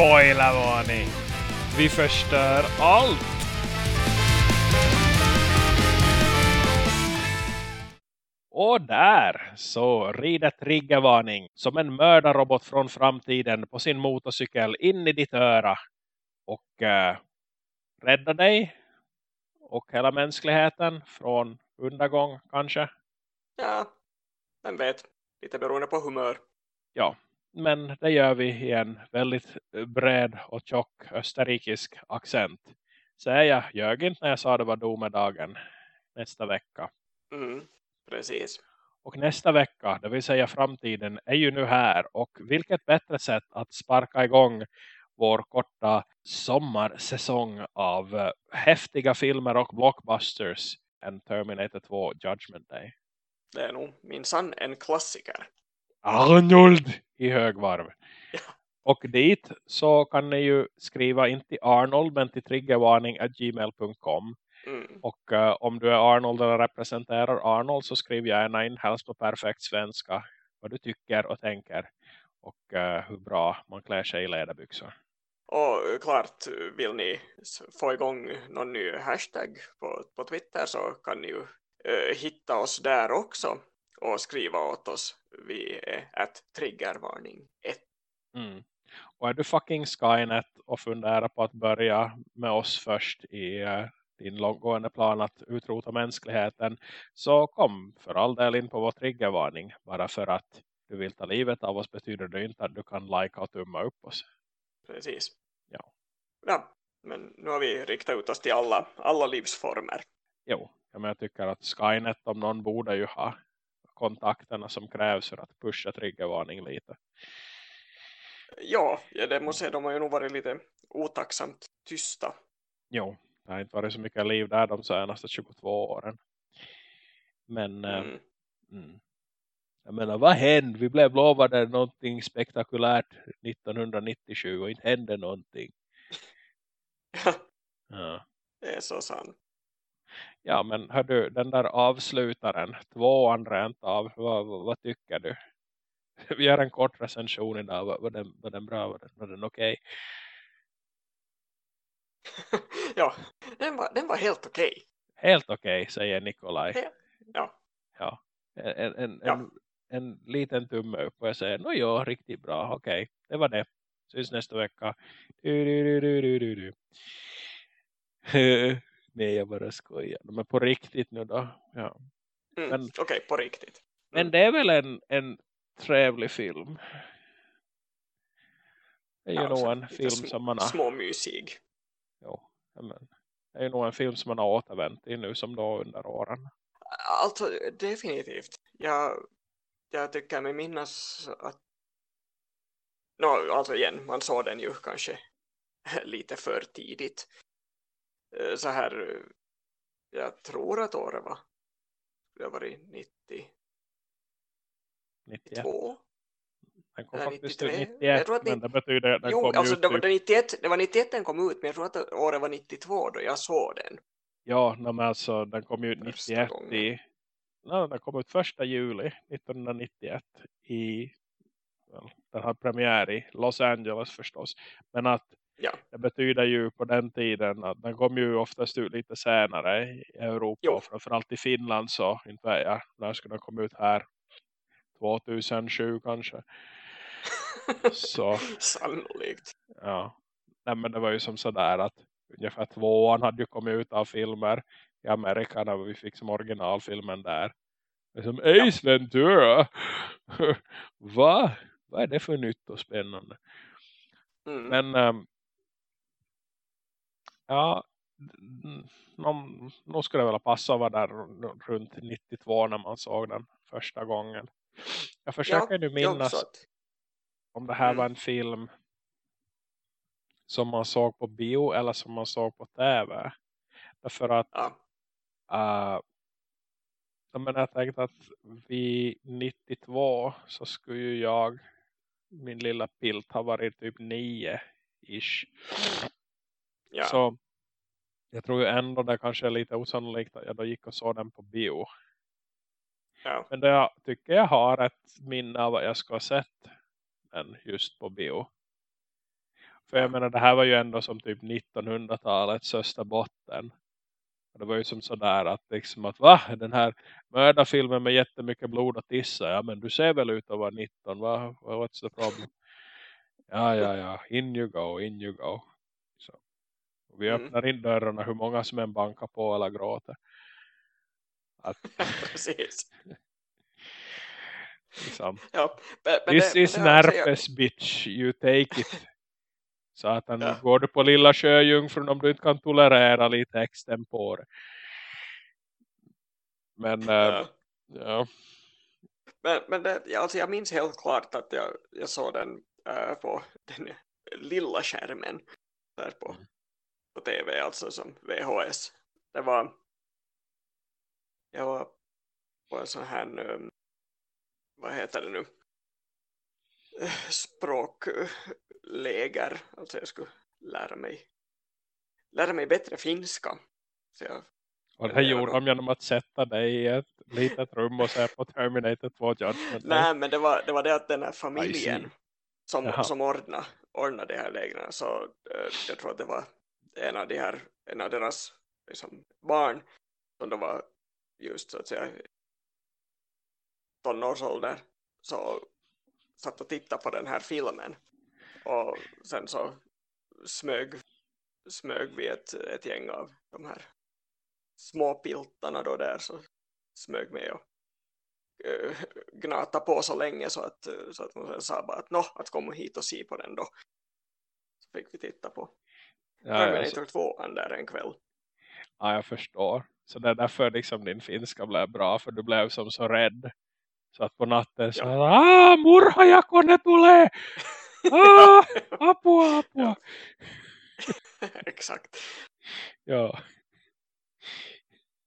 Spoilervarning! Vi förstör allt! Och där så rider triggervarning som en mördarrobot från framtiden på sin motorcykel in i ditt öra. Och äh, räddar dig och hela mänskligheten från undergång kanske. Ja, vem vet. Lite beroende på humör. Ja, men det gör vi i en väldigt bred och tjock österrikisk accent. Säger jag ljög inte när jag sa det var domedagen nästa vecka. Mm, precis. Och nästa vecka, det vill säga framtiden, är ju nu här. Och vilket bättre sätt att sparka igång vår korta sommarsäsong av uh, häftiga filmer och blockbusters än Terminator 2 Judgment Day. Det är nog minsann en klassiker. Arnold i högvarv. Ja. Och dit så kan ni ju skriva inte till Arnold men till triggervarning.gmail.com. Mm. Och uh, om du är Arnold eller representerar Arnold så skriv gärna in helst på perfekt svenska vad du tycker och tänker. Och uh, hur bra man klär sig i ledarbyxor. Och klart, vill ni få igång någon ny hashtag på, på Twitter så kan ni ju uh, hitta oss där också och skriva åt oss. Vi är ett triggervarning 1. Mm. Och är du fucking Skynet och funderar på att börja med oss först i uh, din långgående plan att utrota mänskligheten så kom för all del in på vår triggervarning. Bara för att du vill ta livet av oss betyder det inte att du kan like och tumma upp oss. Precis. Ja. Ja, men nu har vi riktat ut oss till alla, alla livsformer. Jo, jag tycker att Skynet om någon borde ju ha kontakterna som krävs för att pusha triggervarning lite. Ja, ja det måste jag, de har ju nog varit lite otacksamt tysta. Jo, det har inte varit så mycket liv där de senaste 22 åren. Men mm. Eh, mm. jag menar, vad hände? Vi blev lovade någonting spektakulärt 1997 och inte hände någonting. ja. Det är så sant. Ja, men hör du, den där avslutaren, tvåan rent av, vad, vad, vad, tycker du? Vi gör en kort recension idag, var, var, den, var den bra, var den, var den okej? Okay? ja, den var, den var helt okej. Okay. Helt okej, okay, säger Nikolaj. He ja. Ja, en, en, ja. En, en liten tumme upp och jag säger, no ja, riktigt bra, okej, det var det. Syns nästa vecka. Du, du, du. Nej, jag bara skojar. Men på riktigt nu då. Ja. Mm, Okej, okay, på riktigt. Mm. Men det är väl en, en trevlig film. Det är ju ja, nog en film som man har... Småmysig. Jo, men det är ju nog en film som man har återvänt i nu som då under åren. Alltså, definitivt. Jag, jag tycker mig minnas att no, alltså igen, man såg den ju kanske lite för tidigt. Eh, så här eh, jag tror att året var det var i 90 92 den kom faktiskt 93. ut 91 jag men det betyder den jo, kom alltså, ut det, var 91, det var 91 den kom ut men jag tror att året var 92 då jag såg den. Ja men alltså den kom ut 91 i no, den kom ut första juli 1991 i well, den har premiär i Los Angeles förstås. Men att Ja. Det betyder ju på den tiden att den kom ju oftast ut lite senare i Europa jo. framförallt i Finland så inte vet jag när skulle den komma ut här 2007 kanske. så sannolikt. Ja. Nej, men det var ju som sådär att ungefär tvåan hade ju kommit ut av filmer i Amerika när vi fick som originalfilmen där. Som Ace ja. Ventura. Va? Vad är det för nytt och spännande? Mm. Men um, Ja, nog skulle det väl passa att vara där runt 92 när man såg den första gången. Jag försöker ja, nu minnas om det här mm. var en film som man såg på bio eller som man såg på tv. Därför att ja. uh, men jag tänkte att vid 92 så skulle ju jag min lilla pilt ha varit typ 9-ish. Ja. Så jag tror ju ändå det kanske är lite osannolikt att jag då gick och såg den på bio. Ja. Men det jag tycker jag har ett minne av vad jag ska ha sett den just på bio. För jag menar, det här var ju ändå som typ 1900-talets Österbotten. Det var ju som sådär att liksom att va? Den här mördarfilmen med jättemycket blod och tissa. Ja men du ser väl ut att vara 19 va? What's the problem? Ja ja ja. In you go, in you go. Och vi Mm. öppnar in dörrarna hur många som än bankar på eller gråter. Att, Precis. liksom, Ja, men, men This det, is men jag- Närpes bitch, you take it. Så att han Ja. går du på lilla sjöjungfrun om du inte kan tolerera lite extempore. Men äh, Ja. ja. Men, men det, alltså jag minns helt klart att jag, jag såg den äh, på den lilla skärmen där på, Mm. På tv, alltså som VHS. Det var jag var på en sån här um, vad heter det nu språkläger alltså jag skulle lära mig lära mig bättre finska så jag, Och det här gjorde de genom att sätta dig i ett litet rum och se på Terminator 2 Judgment nej men det var, det var det att den här familjen som, Jaha. som ordnade, ordnade de här lägren så eh, jag tror att det var en av de här en av deras liksom, barn som då var just så att säga tonårsålder så satt och tittade på den här filmen. Och sen så smög smög vi ett, ett gäng av de här små piltarna då där så smög med och uh, gnata på så länge så att, så att hon sa bara att nå, att komma hit och se på den då. Så fick vi titta på. Ja, ja, så, Terminator 2 där en kväll ja, jag förstår. Så det är därför liksom din finska blev bra. För du blev som så rädd. Så att på natten så ah, murha kone tulee! Ah, apua, apua. exakt Ja.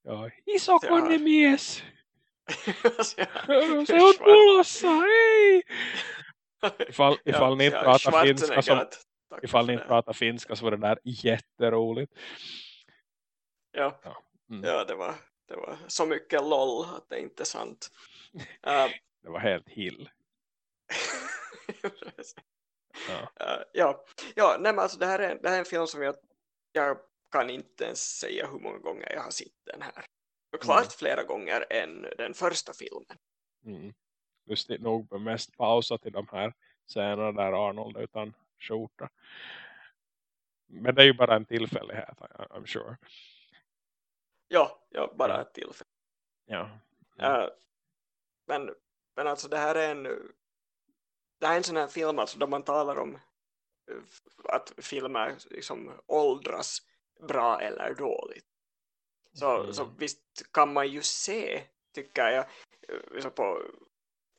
Ja, iso Ja. kone mies. Jag- Se on tulossa, hei! Ifall, Ja, ifall ni inte ja, pratar finska som, tack ifall ni inte pratar finska så var det där jätteroligt. Ja, Mm. ja det, var, det var så mycket LOL att det är inte sant. Uh, Det var helt hill. Ja. Uh, ja, ja nej, men alltså det här, är, det här är en film som jag, jag kan inte ens säga hur många gånger jag har sett den här. Och klart Mm. flera gånger än den första filmen. Mm. Lustigt nog mest pausa till de här scenerna där Arnold är utan skjorta. Men det är ju bara en tillfällighet, I'm sure. Ja, ja bara ett tillfälle. Ja. Mm. Uh, men, men alltså det här är en det här är en sån här film alltså då man talar om uh, att filmer liksom åldras bra eller dåligt. Så, Mm. så visst kan man ju se, tycker jag, eh, så på,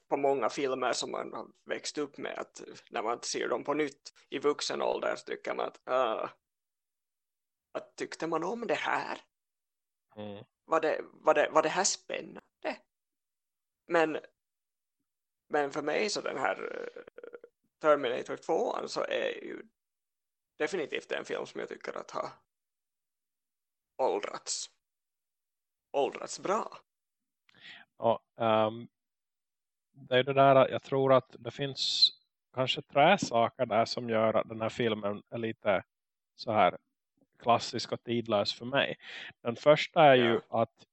på många filmer som man har växt upp med att när man ser dem på nytt i vuxen ålder så tycker man att, uh, att tyckte man om det här? Mm. Var det, var det, var det här spännande? Men, men för mig så den här eh, Terminator 2 så är ju definitivt en film som jag tycker att har åldrats åldrats bra. Ja, ehm, det är det där att jag tror att det finns kanske tre saker där som gör att den här filmen är lite så här klassisk och tidlös för mig. Den första är ju att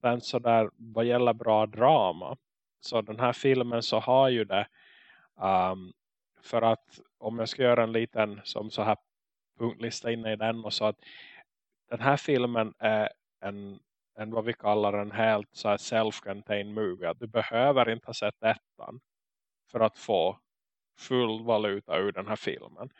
den så där vad gäller bra drama så den här filmen så har ju det ehm, för att om jag ska göra en liten som så här punktlista inne i den och så att den här filmen är en, en vad vi kallar en helt så self-contained movie. Att du behöver inte ha sett ettan för att få full valuta ur den här filmen.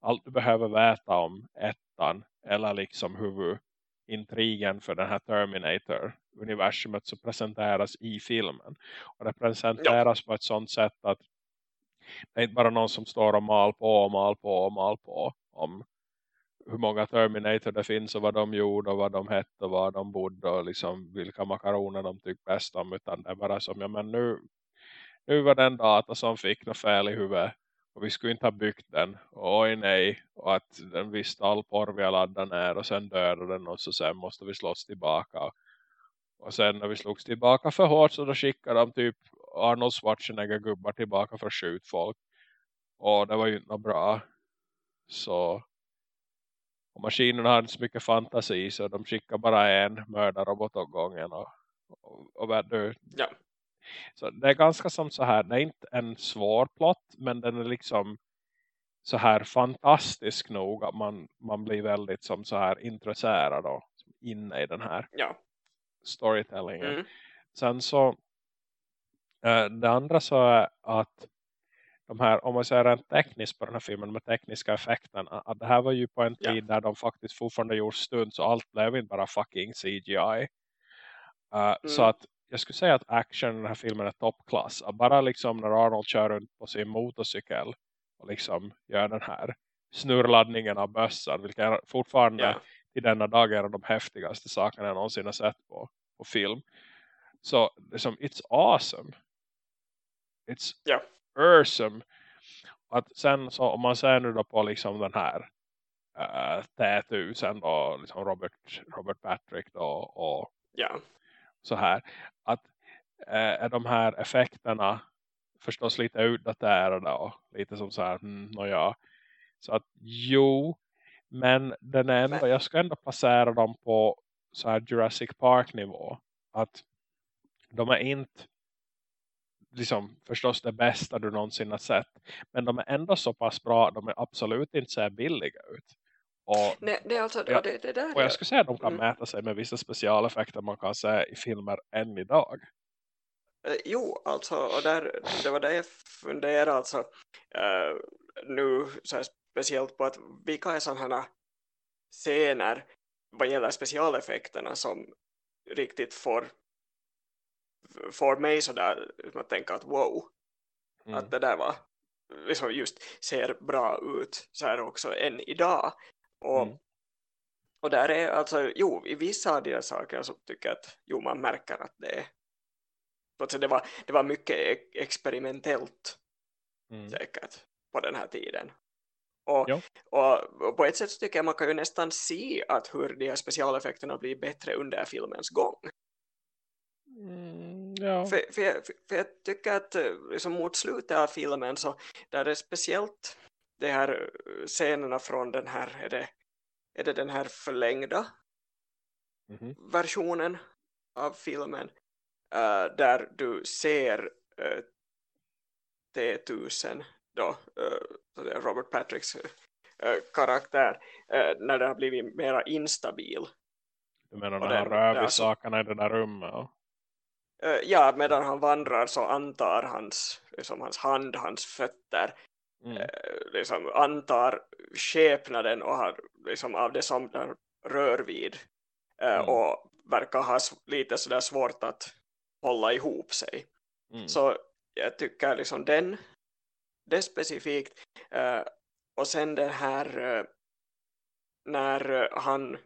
Allt du behöver veta om ettan eller liksom huvudintrigen för den här Terminator-universumet så presenteras i filmen. Och det presenteras på ett sånt sätt att det är inte bara någon som står och mal på och mal på och mal på om hur många Terminator det finns och vad de gjorde och vad de hette och var de bodde och liksom vilka makaroner de tyckte bäst om utan det är bara som, ja men nu nu var den data som fick något fel i huvudet och vi skulle inte ha byggt den. Och oj nej. Och att den visste all porr vi har laddat ner och sen dödade den och så sen måste vi slås tillbaka. Och sen när vi slogs tillbaka för hårt så då skickade de typ Arnold Schwarzenegger gubbar tillbaka för att skjuta folk. Och det var ju inte bra. Så och maskinerna har inte så mycket fantasi så de skickar bara en mördarrobot åt gången och, och, och, och ja. Så det är ganska som så här, det är inte en svår plott men den är liksom så här fantastisk nog att man, man blir väldigt som så här intresserad och inne i den här ja. storytellingen. Mm. Sen så äh, det andra så är att de här, om man säger rent tekniskt på den här filmen med tekniska effekten att det här var ju på en tid ja. där de faktiskt fortfarande gjorde stund så allt blev inte bara fucking CGI. Uh, äh, mm. Så att jag skulle säga att action i den här filmen är toppklass. Bara liksom när Arnold kör runt på sin motorcykel och liksom gör den här snurrladdningen av bössan. Vilket är fortfarande yeah. i denna dag är de häftigaste sakerna jag någonsin har sett på, på film. Så liksom, it's awesome. It's yeah. Awesome. Att sen så om man ser nu då på liksom den här uh, tätusen då liksom Robert, Robert Patrick då och yeah. så här att uh, är de här effekterna förstås lite utdaterade och lite som så här, mm, ja. Så att jo, men den ändå, jag ska ändå placera dem på så här Jurassic Park nivå. Att de är inte liksom förstås det bästa du någonsin har sett. Men de är ändå så pass bra, de är absolut inte så billiga ut. Och, Nej, det är alltså, jag, det, det där och jag skulle säga att de kan mm. mäta sig med vissa specialeffekter man kan se i filmer än idag. Eh, jo, alltså, och där, det var det jag funderade alltså uh, nu så speciellt på att vilka är sådana scener vad gäller specialeffekterna som riktigt får får mig sådär att tänka att wow mm. att det där var liksom just ser bra ut så här också än idag och, mm. och där är alltså jo i vissa av de saker så tycker jag att jo man märker att det är Alltså det, var, det var mycket experimentellt mm. säkert på den här tiden. Och, och, och, på ett sätt så tycker jag man kan ju nästan se att hur de här specialeffekterna blir bättre under filmens gång. Mm, ja. för, för, jag, för, jag tycker att liksom mot slutet av filmen så där är speciellt de här scenerna från den här är det, är det den här förlängda mm -hmm. versionen av filmen uh, där du ser uh, T1000 då, uh, Robert Patricks karaktär när det har blivit mera instabil. Du menar när han rör vid sakerna i det där rummet? Ja, medan han vandrar så antar hans, liksom hans hand, hans fötter mm. liksom antar skepnaden och har, liksom, av det som den rör vid mm. och verkar ha lite sådär svårt att hålla ihop sig. Mm. Så jag tycker liksom den, det specifikt och sen den här när han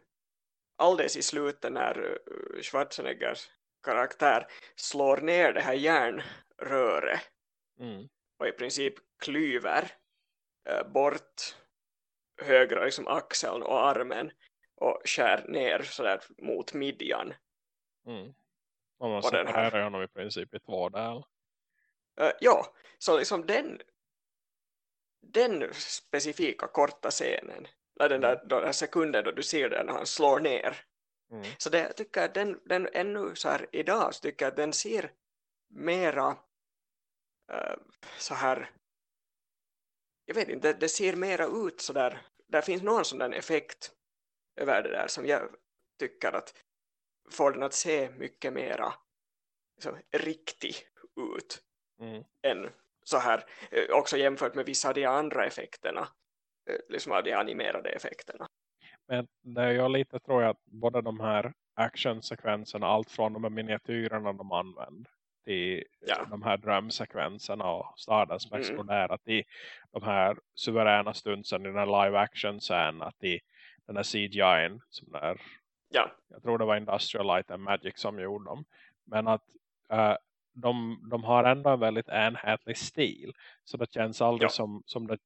alldeles i slutet när Schwarzeneggers karaktär slår ner det här järnröret mm. och i princip klyver uh, bort högra liksom axeln och armen och skär ner sådär mot midjan. Mm. Och man separerar honom i princip i två delar. Uh, ja, så liksom den den specifika korta scenen eller den där, mm. den där sekunden då du ser den när han slår ner mm. så det tycker jag den, den ännu så här idag så tycker jag att den ser mera uh, så här jag vet inte, det, det ser mera ut så där där finns någon sån där effekt över det där som jag tycker att får den att se mycket mera liksom, riktig ut mm. än så här, eh, också jämfört med vissa av de andra effekterna eh, liksom av de animerade effekterna. Men det ju lite tror jag att både de här actionsekvenserna, allt från de här miniatyrerna de använder till ja. de här drömsekvenserna och staden som mm. exploderat i de här suveräna stundsen i den här live action scenen att i den här CGI som där Ja. Jag tror det var Industrial Light and Magic som gjorde dem. Men att uh, de, de har ändå en väldigt enhetlig stil. Så det känns aldrig ja. som, som det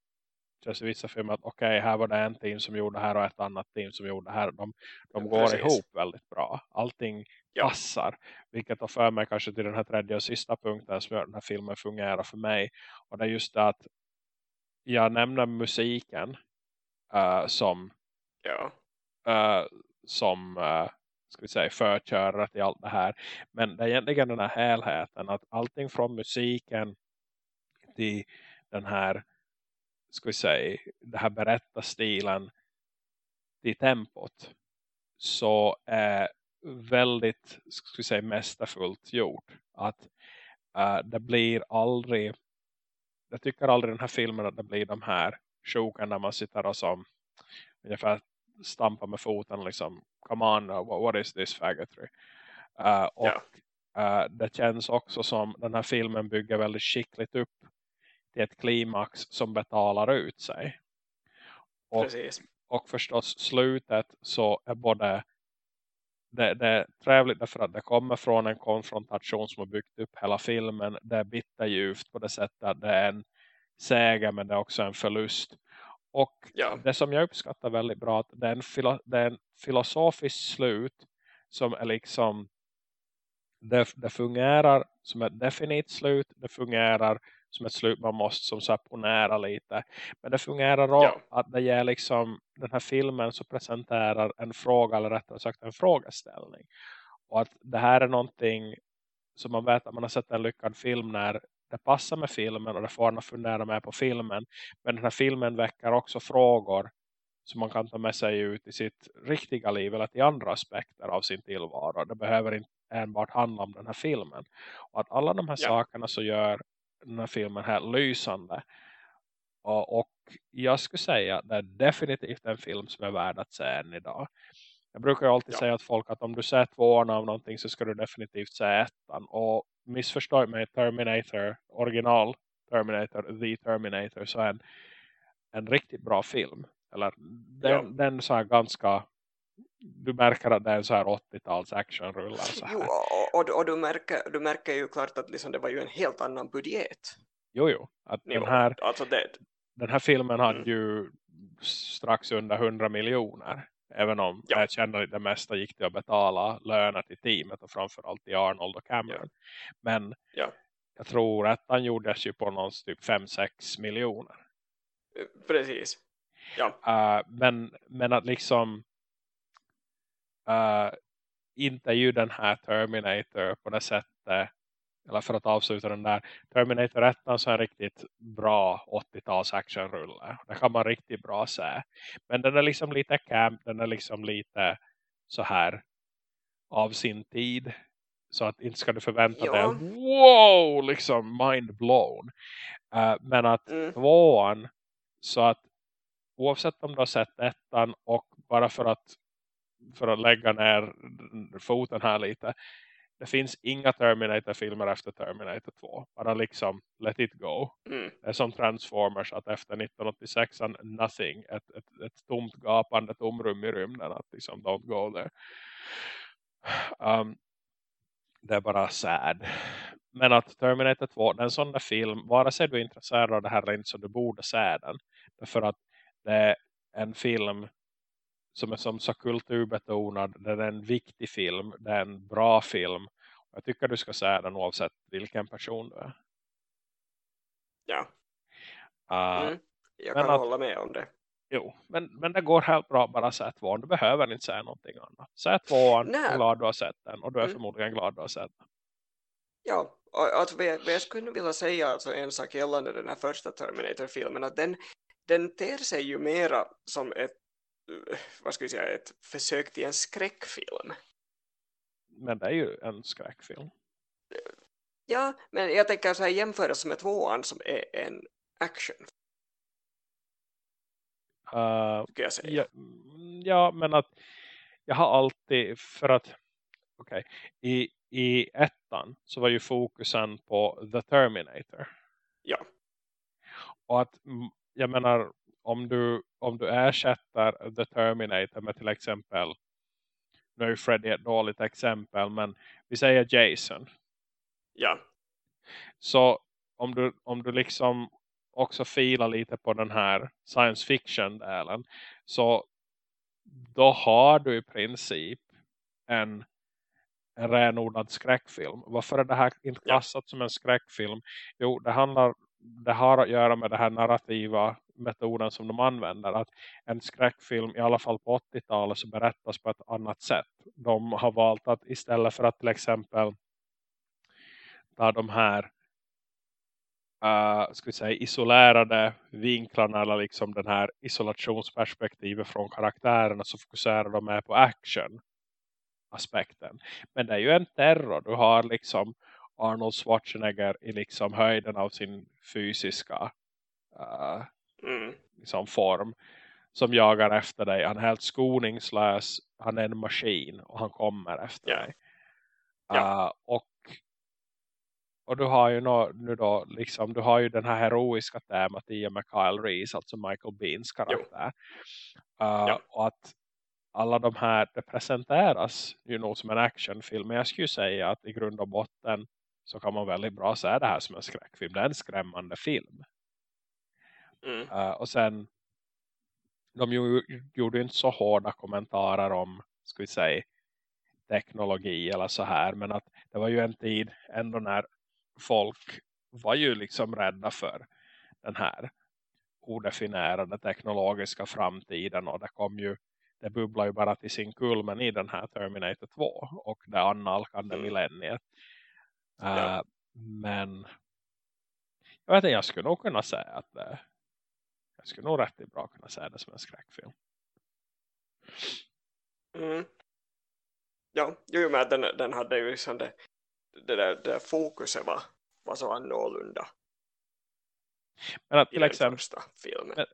i vissa filmer att okej, okay, här var det en team som gjorde här och ett annat team som gjorde här. De, de går Precis. ihop väldigt bra. Allting ja. passar. Vilket har för mig kanske till den här tredje och sista punkten som gör den här filmen fungera för mig. Och det är just det att jag nämner musiken uh, som Ja. uh, som uh, ska vi säga förkörare till allt det här. Men det är egentligen den här helheten att allting från musiken till den här ska vi säga det här berättarstilen till tempot så är väldigt ska vi säga mästerfullt gjort att uh, det blir aldrig jag tycker aldrig den här filmen att det blir de här sjoken där man sitter och som ungefär stampa med foten liksom, come on, what is this faggotry? Uh, och Ja. uh, det känns också som den här filmen bygger väldigt skickligt upp till ett klimax som betalar ut sig. Och, Precis. och förstås slutet så är både det, det är trevligt därför att det kommer från en konfrontation som har byggt upp hela filmen. Det är bitterljuvt på det sättet att det är en seger men det är också en förlust. Och Ja. det som jag uppskattar väldigt bra att det är en, filo, det är en filosofisk slut som är liksom det, det fungerar som ett definitivt slut. Det fungerar som ett slut man måste som så ponera lite. Men det fungerar också Ja. att det ger liksom den här filmen så presenterar en fråga eller rättare sagt en frågeställning. Och att det här är någonting som man vet att man har sett en lyckad film när det passar med filmen och det får en att fundera med på filmen. Men den här filmen väcker också frågor som man kan ta med sig ut i sitt riktiga liv eller till andra aspekter av sin tillvaro. Det behöver inte enbart handla om den här filmen. Och att alla de här Ja. sakerna så gör den här filmen här lysande. Och, och jag skulle säga att det är definitivt en film som är värd att se än idag. Jag brukar ju alltid Ja. säga att folk att om du ser tvåan av någonting så ska du definitivt se ettan. Och missförstå mig Terminator, original Terminator, The Terminator så är en, en riktigt bra film. Eller den, Ja. den så ganska du märker att det är en så här 80-tals actionrullar så här. Jo, och, och, och du, märker, du märker ju klart att liksom det var ju en helt annan budget. Jo, jo. Att den nivå. här, Alltså det, den här filmen hade Mm. ju strax under 100 miljoner. Även om Ja. jag känner att det mesta gick till att betala löner till teamet och framförallt till Arnold och Cameron. Men Ja. jag tror att han gjordes ju på någon typ 5-6 miljoner. precis. Ja, Uh, men, men att liksom uh, inte ju den här Terminator på det sättet eller för att avsluta den där Terminator 1 så är en riktigt bra 80-tals actionrulle. Det kan man riktigt bra se. Men den är liksom lite camp, den är liksom lite så här av sin tid. Så att inte ska du förvänta Ja. dig wow, liksom mind blown. Uh, men att mm, tvåan så att oavsett om du har sett ettan och bara för att för att lägga ner foten här lite. Det finns inga Terminator-filmer efter Terminator 2 bara liksom let it go. Mm, det är som Transformers att efter 1986 an nothing. Ett, ett, ett tomt gapande tomrum i rymden att liksom don't go there. Um, det är bara sad. Men att Terminator 2 det är en sån där film vare sig du är intresserad av det här eller inte så du borde se den. Därför att det är en film som är som så kulturbetonad. Det är en viktig film. Det är en bra film. Jag tycker du ska se den oavsett vilken person du är. ja. Uh, Mm. Jag kan att- hålla med om det. Jo, men, men det går helt bra bara säga tvåan. Du behöver inte säga någonting annat. Säg tvåan, Nej. är glad du har sett den. Och du är Mm. förmodligen glad du har sett den. Ja, och alltså, vad jag, skulle vilja säga alltså, en sak gällande den här första Terminator-filmen att den, den ter sig ju mera som ett vad ska vi säga, ett försök till en skräckfilm. Men det är ju en skräckfilm. Ja, men jag tänker så här jämföras med tvåan som är en action, Uh, jag säga. ja, ja, men att jag har alltid för att okej, i, i ettan så var ju fokusen på The Terminator. Ja. Och att jag menar om du, om du ersätter The Terminator med till exempel nu är Freddy ett dåligt exempel men vi säger Jason. Ja, Så om du, om du liksom också filar lite på den här science fiction-delen så då har du i princip en, en renodlad skräckfilm. Varför är det här inte Ja. klassat som en skräckfilm? Jo, det handlar det har att göra med det här narrativa metoden som de använder. Att en skräckfilm, i alla fall på 80-talet, så berättas på ett annat sätt. De har valt att istället för att till exempel ta de här uh, ska vi säga, isolerade vinklarna eller liksom den här isolationsperspektivet från karaktärerna så fokuserar de mer på action aspekten. Men det är ju en terror. Du har liksom Arnold Schwarzenegger i liksom höjden av sin fysiska uh, mm. liksom form som jagar efter dig. Han är helt skoningslös. Han är en maskin och han kommer efter yeah. dig. Uh, yeah. Och och du har ju no, nu då liksom, du har ju den här heroiska temat i med Kyle Reese, alltså Michael Beans karaktär. Uh, ja. Och att alla de här, det presenteras ju nog som en actionfilm. Men jag skulle säga att i grund och botten så kan man väldigt bra säga det här som en skräckfilm. Det är en skrämmande film. Mm. Uh, och sen de ju, gjorde inte så hårda kommentarer om, ska vi säga, teknologi eller så här. Men att det var ju en tid ändå när folk var ju liksom rädda för den här odefinierade teknologiska framtiden och det kom ju det bubblar ju bara till sin kulmen i den här Terminator 2 och det annalkande mm. millenniet. Ja. Uh, men jag vet inte, jag skulle nog kunna säga att det, jag skulle nog rätt bra kunna säga det som en skräckfilm. Mm. Ja, jo men den, den hade ju liksom det, det där, det där fokuset var, var så annorlunda. Men att till exempel första filmen. Men,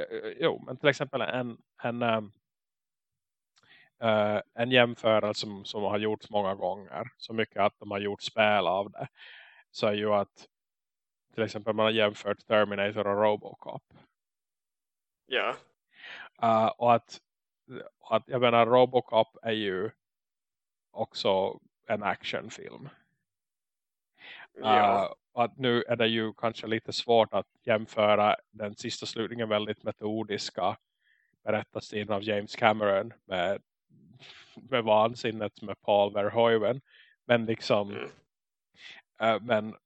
eh, jo, men till exempel en, en, um, uh, en jämförelse som, som har gjorts många gånger. Så mycket att de har gjort spel av det. Så är ju att till exempel man har jämfört Terminator och Robocop. Ja. Uh, och att, att jag menar Robocop är ju också en actionfilm. Ja. Uh, att nu är det ju kanske lite svårt att jämföra den sista slutningen väldigt metodiska berättarstilen av James Cameron med, med vansinnet med Paul Verhoeven. Men liksom mm. uh, men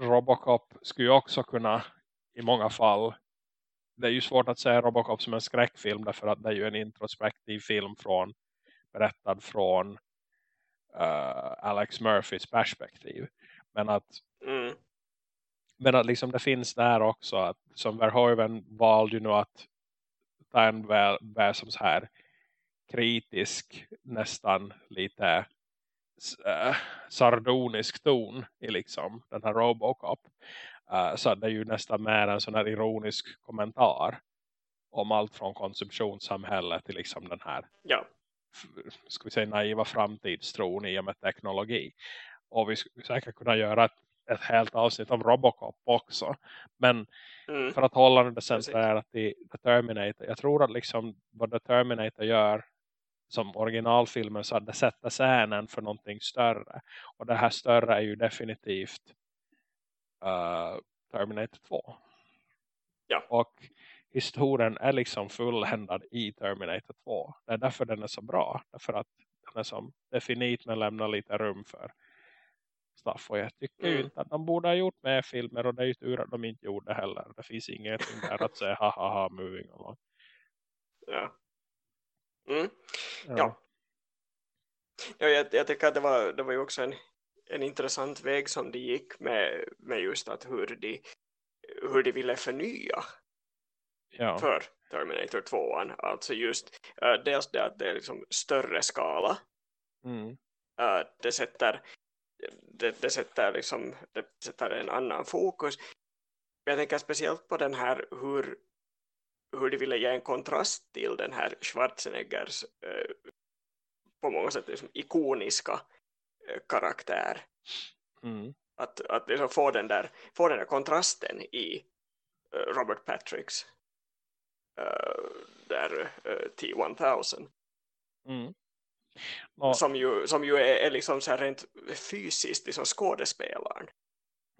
Robocop skulle ju också kunna i många fall det är ju svårt att säga Robocop som en skräckfilm därför att det är ju en introspektiv film från berättad från uh, Alex Murphys perspektiv. Men att mm. men att liksom det finns där också att som Verhoeven valde ju nu att ta en väl, väl som så här kritisk nästan lite uh, sardonisk ton i liksom den här Robocop. Uh, så det är ju nästan mer en sån här ironisk kommentar om allt från konsumtionssamhället till liksom den här ja ska vi säga naiva framtidstron i och med teknologi. Och vi skulle säkert kunna göra ett, ett helt avsnitt om Robocop också. Men mm. för att hålla det centrerat i The Terminator. Jag tror att liksom vad The Terminator gör som originalfilmen så att det sätter scenen för någonting större. Och det här större är ju definitivt uh, Terminator 2. Ja. Och historien är liksom fulländad i Terminator 2. Det är därför den är så bra. Därför att den är som definit men lämnar lite rum för stuff. Och jag tycker mm. inte att de borde ha gjort mer filmer och det är ju tur att de inte gjorde heller. Det finns ingenting där att säga ha ha ha moving along. Ja. Mm. Ja. ja. ja jag, jag tycker att det var, det var ju också en, en intressant väg som de gick med, med just att hur de, hur de ville förnya ja. för Terminator 2. Alltså just uh, dels det att det är liksom större skala. Mm. Uh, det sätter det, det, sätter liksom det sätter en annan fokus. Jag tänker speciellt på den här hur, hur de ville ge en kontrast till den här Schwarzeneggers uh, på många sätt liksom ikoniska karaktär. Mm. Att, att liksom få, den där, få den där kontrasten i Robert Patricks uh, där uh, T-1000. Mm. Och... Som ju, som ju är, är liksom så rent fysiskt liksom skådespelaren.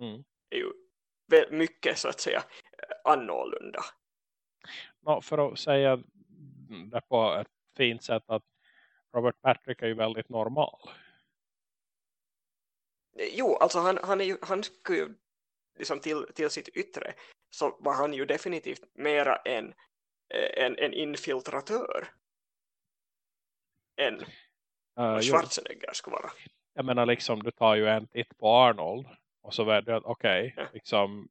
Mm. är ju mycket så att säga annorlunda. Ja, för att säga det på ett fint sätt att Robert Patrick är ju väldigt normal. Jo, alltså han, han, är ju, han skulle ju liksom till, till sitt yttre så var han ju definitivt mera en, eh, en, en infiltratör än Uh, Schwarzenegger skulle vara. Jag menar liksom, du tar ju en titt på Arnold och så vet du att okej, okay, ja. liksom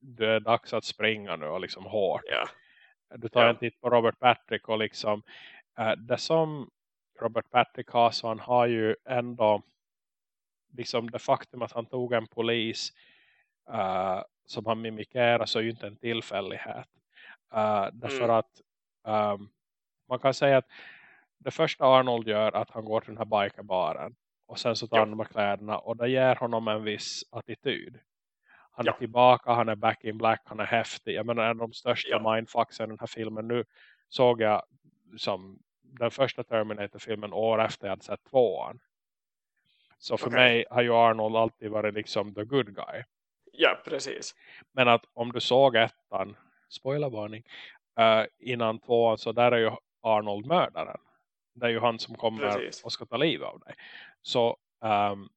det är dags att springa nu och liksom hårt. Ja. Du tar Ja. en titt på Robert Patrick och liksom eh, det som Robert Patrick har så han har ju ändå liksom det faktum att han tog en polis eh, som han mimikerar så är ju inte en tillfällighet. Uh, därför Mm. att ehm, man kan säga att det första Arnold gör att han går till den här bikerbaren och sen så tar Ja. han de här kläderna och det ger honom en viss attityd. Han är Ja. tillbaka, han är back in black, han är häftig. Jag menar en av de största Ja. mindfucksen i den här filmen. Nu såg jag som den första Terminator-filmen år efter jag hade sett tvåan. Så för Okej. mig har ju Arnold alltid varit liksom the good guy. Ja, precis. Men att om du såg ettan, spoilervarning, uh, innan tvåan så där är ju Arnold mördaren. Det är ju han som kommer Precis. och ska ta liv av dig. Så ehm,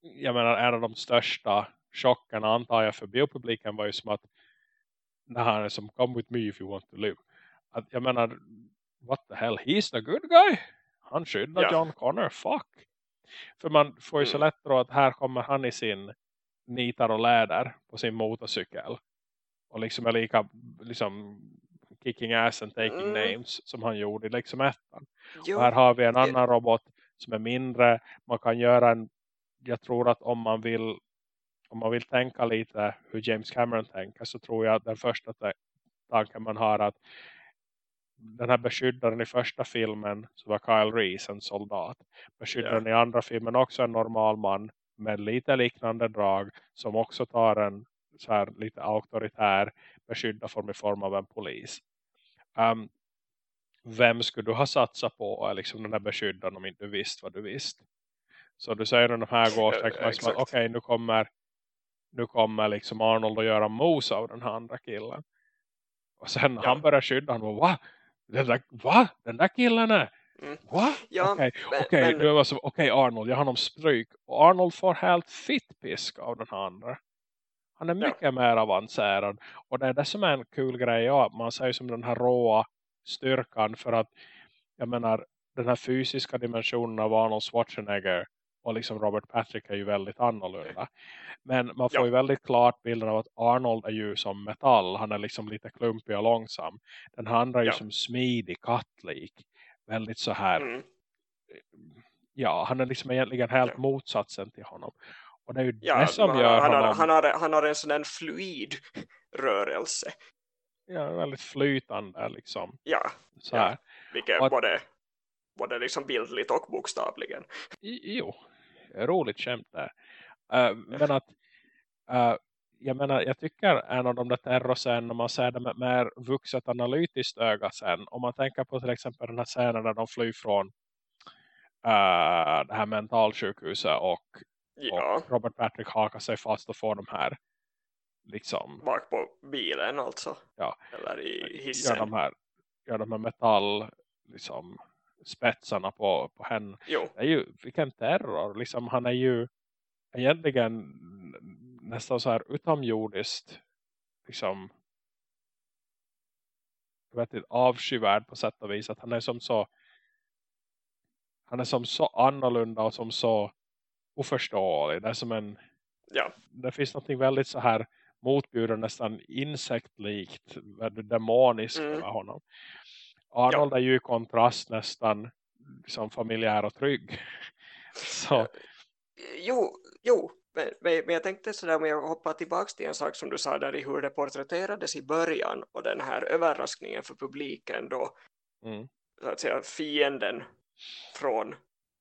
jag menar en av de största chockerna antar jag för biopubliken var ju som att när han är som come with me if you want to live. Att jag menar, what the hell, he's the good guy. Han skyddar Ja. John Connor, fuck. För man får ju så Mm. lätt då att här kommer han i sin nitar och läder på sin motorcykel. Och liksom är lika liksom kicking ass and taking Mm. names som han gjorde i liksom ettan. Jo, Och här har vi en annan robot som är mindre. Man kan göra en, jag tror att om man vill om man vill tänka lite hur James Cameron tänker så tror jag att den första ta- tanken man har att den här beskyddaren i första filmen så var Kyle Reese en soldat. Beskyddaren i andra filmen också en normal man med lite liknande drag som också tar en så här lite auktoritär beskyddarform i form av en polis. Um, vem skulle du ha satsat på liksom den här beskyddaren om inte du visste vad du visste. Så du säger den här går och Ja, exakt. okej nu kommer nu kommer liksom Arnold att göra mos av den här andra killen. Och sen Ja. han börjar skydda honom. Va? Den där, va? Den där killen är? Mm. Va? Ja, Okej, men- okej, men- nu var så- okej Arnold, jag har honom stryk. Och Arnold får helt fittpisk av den andra. Han är Ja. mycket mer avancerad. Och det är det som är en kul grej. Ja, man säger som den här råa styrkan. För att, jag menar, den här fysiska dimensionen av Arnold Schwarzenegger och liksom Robert Patrick är ju väldigt annorlunda. Men man får Ja. ju väldigt klart bilden av att Arnold är ju som metall. Han är liksom lite klumpig och långsam. Den här andra är ju Ja. som smidig, kattlik. Väldigt så här Mm. ja, han är liksom egentligen helt Ja. motsatsen till honom. Och det är ju Ja, det som gör han, honom har, han, har, han har en sån där fluid rörelse. ja, väldigt flytande liksom. Ja, Så här. vilket Och både, både liksom bildligt och bokstavligen. Jo, roligt skämt där. Eh, men att eh, jag menar, jag tycker en av de där terrorscenerna när man ser det med mer vuxet analytiskt öga sen. Om man tänker på till exempel den här scenen där de flyr från eh, det här mentalsjukhuset och, Ja, och Robert Patrick hakar sig fast och får de här liksom bak på bilen alltså. Ja. Eller i gör hissen. de här, gör de här metall liksom, spetsarna på, på henne. Jo, Det är ju, vilken terror. Liksom, han är ju egentligen nästan så här utomjordiskt liksom jag vet inte, avskyvärd på sätt och vis. Att han är som så han är som så annorlunda och som så oförståelig. Det är som en ja, det finns något väldigt så här motbjudande, nästan insektlikt, demoniskt Mm. över honom. Arnold är ju i kontrast nästan som familjär och trygg. Så, jo, jo. Men, men men jag tänkte sådär om jag hoppar tillbaka till en sak som du sa där i hur det porträtterades i början och den här överraskningen för publiken då. Mm, så att säga fienden från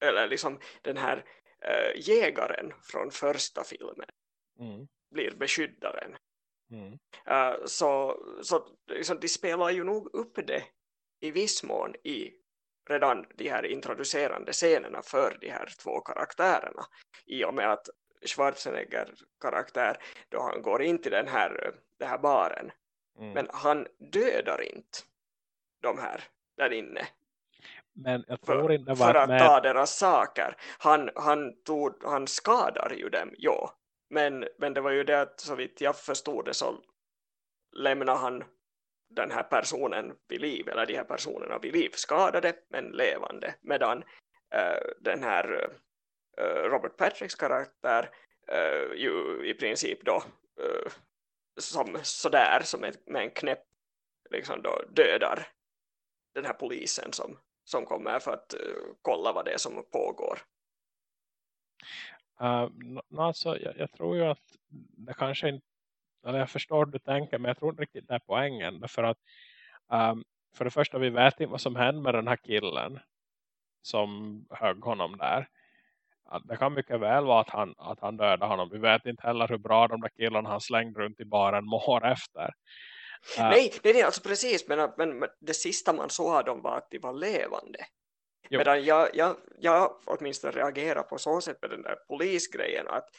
eller liksom den här eh, jägaren från första filmen mm, blir beskyddaren. Mm, Eh, så så liksom, de spelar ju nog upp det i viss mån i redan de här introducerande scenerna för de här två karaktärerna. I och med att Schwarzenegger karaktär då han går in till den här, den här baren. Mm. men han dödar inte de här där inne. Men jag för, tror inte det för att med, ta deras saker. Han, han, tog, han skadar ju dem, ja. Men, men det var ju det att så vitt jag förstod det så lämnar han den här personen vid liv, eller de här personerna vid liv, skadade men levande, medan uh, den här uh, Robert Patricks karaktär uh, ju i princip då som sådär, som ett, med en knäpp liksom då dödar den här polisen som, som kommer för att kolla vad det är som pågår. Uh, alltså, jag, jag, tror ju att det kanske inte eller jag förstår du tänker men jag tror inte riktigt det är poängen. För att um, för det första vi vet inte vad som hände med den här killen som högg honom där. Att det kan mycket väl vara att han, att han dödade honom. Vi vet inte heller hur bra de där killarna han slängde runt i baren mår efter. Uh, nej, nej, nej, alltså precis. Men, men, men det sista man såg av dem var att de var levande. Jo. Medan jag, jag, jag åtminstone reagerar på så sätt med den där polisgrejen att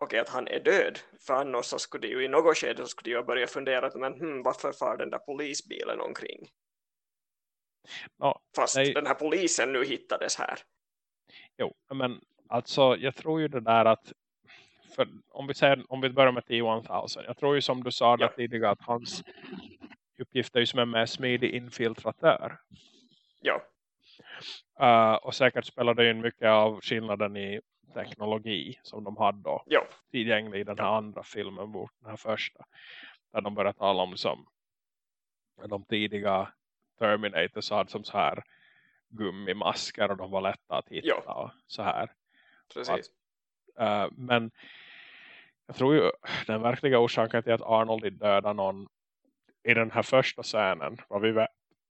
okej att han är död. För annars så skulle det ju i något skede så skulle jag börja fundera men hmm, varför far den där polisbilen omkring? Ja, fast nej. den här polisen nu hittades här. Jo men alltså jag tror ju det där att för om vi, säger, om vi börjar med T-1000 jag tror ju som du sa ja. tidigare att hans uppgift är ju som en mer smidig infiltratör. Ja. Uh, och säkert spelade in mycket av skillnaden i teknologi som de hade då ja. tillgänglig i den här ja. andra filmen mot den här första. Där de började tala om som de tidiga Terminators hade som så här gummimasker och de var lätta att hitta ja. och så här. Precis. Att, uh, men jag tror ju den verkliga orsaken till att Arnold dödar någon i den här första scenen vad vi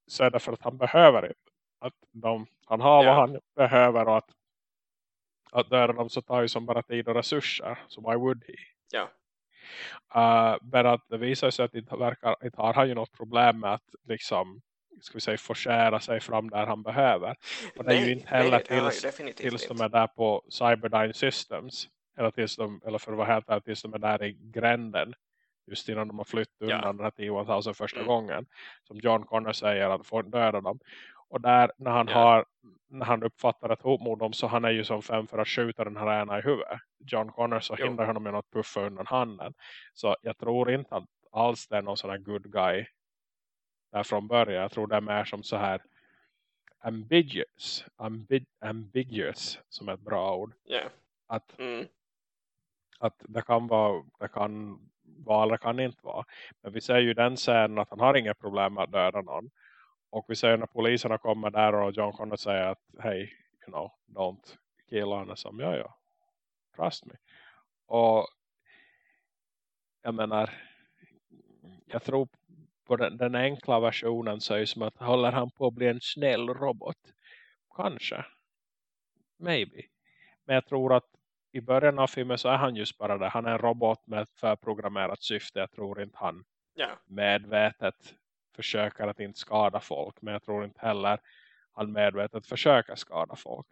så är det för att han behöver att de, han har ja. vad han behöver och att, att dem så tar ju som bara tid och resurser. Så why would he? Ja. Uh, men att det visar sig att inte, verkar, inte har han ju något problem med att liksom ska vi säga förskära sig fram där han behöver. Och det är ju inte heller nej, tills, tills de är där på Cyberdyne Systems eller, tills de, eller för vara helt där tills de är där i gränden just innan de har flyttat undan ja. den här 10 första mm. gången som John Connor säger att få döda dem och där när han, yeah. har, när han uppfattar ett hot mot dem så han är ju som fem för att skjuta den här ena i huvudet. John Connor så hindrar honom med att puffa undan handen. Så jag tror inte att alls det är någon sån här good guy där från början. Jag tror det är mer som så här ambiguous. Ambi ambiguous som är ett bra ord. Yeah. Att, mm. att det kan vara det kan vara eller kan inte vara. Men vi ser ju den scenen att han har inga problem med att döda någon. Och vi ser när poliserna kommer där och John Connor säger att hej, you know, don't kill honom som ja, ja, trust me. Och jag menar, jag tror på den, den enkla versionen så är det som att håller han på att bli en snäll robot. Kanske. Maybe. Men jag tror att i början av filmen så är han just bara det. Han är en robot med ett förprogrammerat syfte. Jag tror inte han yeah. medvetet försöker att inte skada folk. Men jag tror inte heller han medvetet försöker skada folk.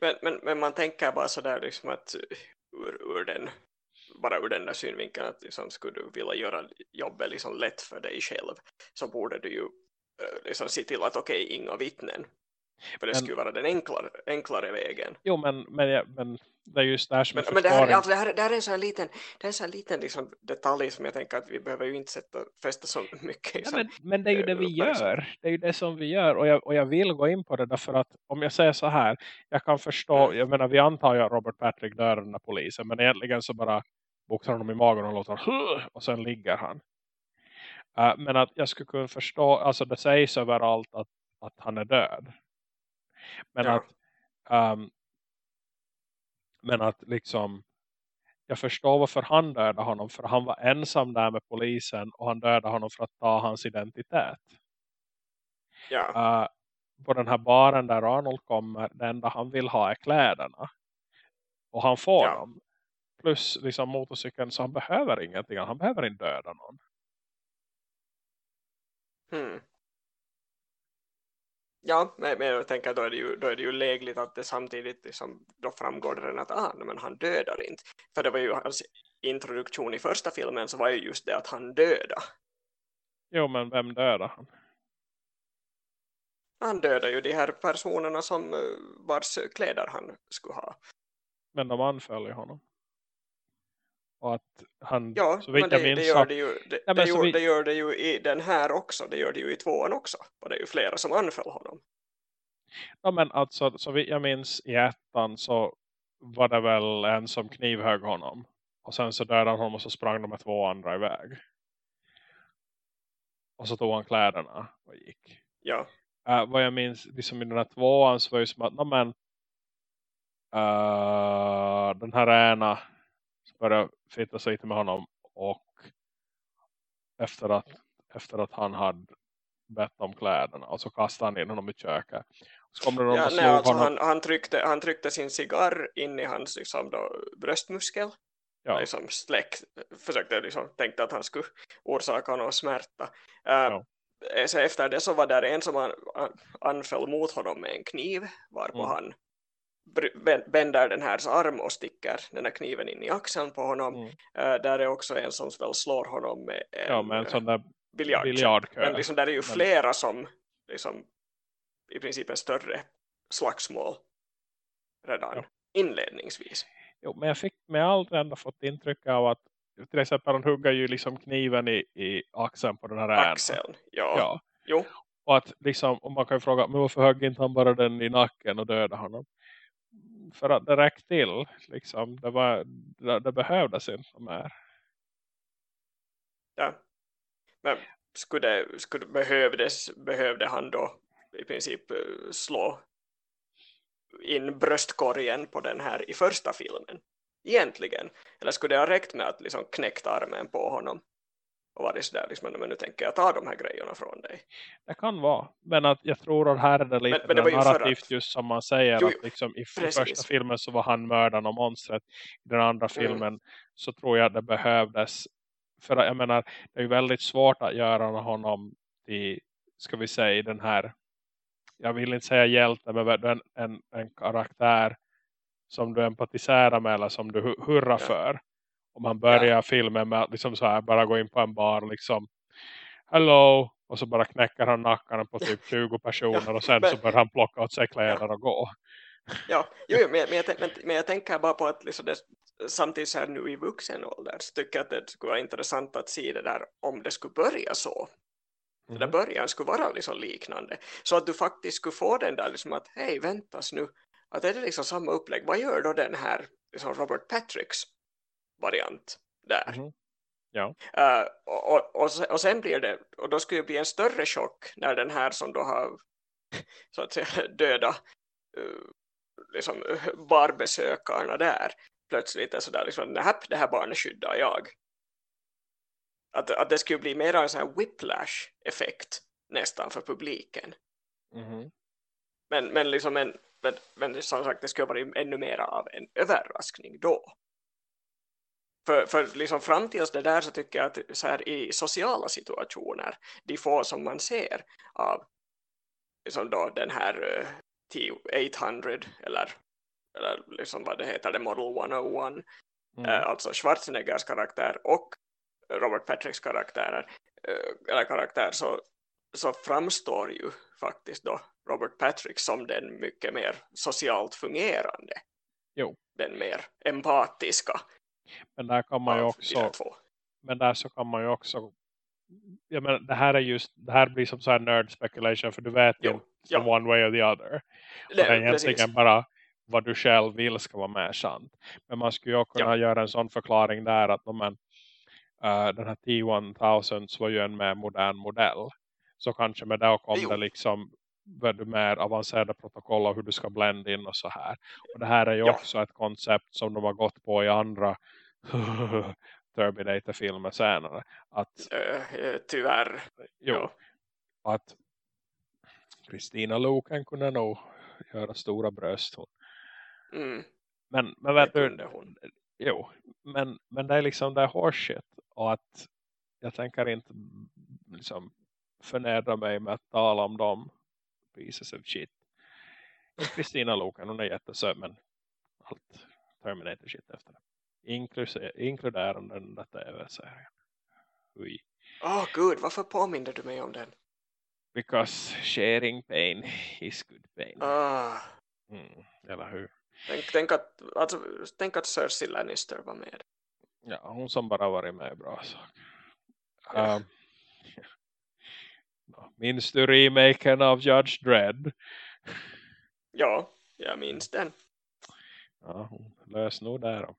Men, men, men man tänker bara sådär liksom att ur, ur den bara ur den där synvinkeln att liksom, skulle du vilja göra jobbet liksom lätt för dig själv så borde du ju eh, liksom se till att okej, okay, inga vittnen för det men, skulle vara den enklare, enklare vägen. Jo, men, men, men det är just där som men, men det, här, alltså, det, här, det här är en sån här liten, det är sån liten liksom, detalj som jag tänker att vi behöver ju inte sätta, fästa så mycket liksom, ja, men, men det är ju det vi gör. Det är ju det som vi gör. Och jag, och jag vill gå in på det därför att om jag säger så här, jag kan förstå, mm. jag menar vi antar ju att Robert Patrick dör den där polisen. Men egentligen så bara boktar honom i magen och låter och sen ligger han. Uh, men att jag skulle kunna förstå, alltså det sägs överallt att, att han är död. Men ja. att um, men att liksom jag förstår varför han dödade honom. För han var ensam där med polisen. Och han dödade honom för att ta hans identitet. Ja. Uh, på den här baren där Arnold kommer. Det enda han vill ha är kläderna. Och han får ja. dem. Plus liksom motorcykeln. Så han behöver ingenting. Han behöver inte döda någon. Hmm. Ja, men, jag tänker då är, det ju, då är det ju lägligt att det samtidigt liksom, då framgår det att ah, men han dödar inte. För det var ju hans introduktion i första filmen så var ju just det att han dödar. Jo, men vem dödar han? Han dödar ju de här personerna som eh, vars kläder han skulle ha. Men de anföll honom. Och att han, Ja, så men det, minns det, gör det, ju, det, Ja, det, gör, vi- det gör det ju i den här också. Det gör det ju i tvåan också. Och det är ju flera som anföll honom. Ja, men alltså, så vitt jag minns i ettan så var det väl en som knivhög honom. Och sen så dödade han honom och så sprang de med två andra iväg. Och så tog han kläderna och gick. Ja, Uh, vad jag minns liksom i den här tvåan så var det ju som att no, men, uh, den här ena började fitta sig med honom och efter att, efter att han hade bett om kläderna och så kastade han in honom i köket. Så kom det någon ja nej, alltså honom. han, han, tryckte, han tryckte sin cigarr in i hans liksom, då, bröstmuskel. Ja. Liksom släck, försökte liksom, tänkte att han skulle orsaka honom smärta. Uh, Ja. så efter det så var där en som an, an, anföll mot honom med en kniv varpå Mm. han bänder den här arm och sticker den här kniven in i axeln på honom. Mm. Eh, där är också en som väl slår honom med en, Ja, med en eh, sån där biljardkö. biljardkö. Men liksom där är ju Men- flera som liksom, i princip en större slagsmål redan Ja. inledningsvis. Jo, men jag fick med allt ändå fått intryck av att till exempel han hugger ju liksom kniven i, i axeln på den här. Axeln, ja. Ja. Jo, Och att liksom, och man kan ju fråga, men varför högg inte han bara den i nacken och dödade honom? För att det räckte till. Liksom. Det, var, det, det behövdes inte mer. ja. Men skulle, skulle behövdes, behövde han då i princip eh, slå in bröstkorgen på den här i första filmen? Egentligen. Eller skulle det ha räckt med att liksom knäcka armen på honom? Och varit sådär, liksom, men nu tänker jag ta de här grejerna från dig. Det kan vara. Men att jag tror att här är det lite Men- men det var ju narrativt att- just som man säger. Jo, att liksom, I precis. första filmen så var han mördaren och monstret. I den andra Mm. filmen så tror jag det behövdes. För att, jag menar, det är ju väldigt svårt att göra honom till, ska vi säga, den här jag vill inte säga hjälte men en, en, en karaktär som du empatiserar med eller som du hu- hurrar Ja. för. Om man börjar filmen med att liksom så här, bara gå in på en bar liksom hello och så bara knäcker han nackarna på typ 20 personer och sen men- så börjar han plocka åt sig kläder och gå. Ja, jo, men, jag- men, jag, men, men jag tänker bara på att liksom det, samtidigt så här nu i vuxen ålder så tycker jag att det skulle vara intressant att se det där om det skulle börja så. Den där Mhm. början skulle vara liksom liknande. Så att du faktiskt skulle få den där liksom att hej väntas nu. Att är det liksom samma upplägg. Vad gör då den här liksom Robert Patricks variant där? Mhm. Ja. Eh, och, och, och, se- och sen blir det, och då skulle det bli en större chock när den här som då har så att säga döda uh, liksom uh, barbesökarna där plötsligt är sådär liksom, nej det här barnet skyddar jag. Att, att det skulle bli mer en sån här whiplash effekt nästan för publiken. Mhm. Men, men, liksom en, men, men som sagt det skulle vara ännu mer av en överraskning då. För, för liksom fram tills det där så tycker jag att så här, i sociala situationer, de få som man ser av liksom då den här eh, T800 eller, eller liksom vad det heter, det Model 101, Mm. eh, alltså Schwarzeneggers karaktär och Robert Patricks karaktärer, eh, eller karaktär så, så framstår ju faktiskt då Robert Patrick som den mycket mer socialt fungerande. Jo. Den mer empatiska Men där kan man ju också men där så kan man ju också jag menar, det här är just det här blir som så här nerd speculation för du vet ju ja. one way or the other. Och Det, är egentligen precis. bara vad du själv vill ska vara mer sant. Men man skulle ju också kunna göra en sån förklaring där att man, uh, den här T1000 var ju en mer modern modell. Så kanske med det kom Jo. det liksom väldigt mer avancerade protokoll av hur du ska blenda in och så här. Och det här är ju Ja. också ett koncept som de har gått på i andra Terminator-filmer senare. Att, eh, tyvärr. jo, Ja. att Kristina Loken kunde nog göra stora bröst. Hon. Mm, Men, men vet du, hon. jo, men, men det är liksom det är horseshit. Och att jag tänker inte liksom förnedra mig med att tala om dem pieces of shit. Kristina Loken, hon är jättesöt men allt Terminator shit efter det. Inkluderande den där tv-serien. Åh gud, varför påminner du mig om den? Because sharing pain is good pain. Ah, Mm, eller hur? tänk, tänk, att, alltså, tänk att Cersei Lannister var med. Ja, hon som bara varit med i bra saker. Ja. Um, minns du remaken av Judge Dredd? Ja, jag minns den. Ja, lös nog där då.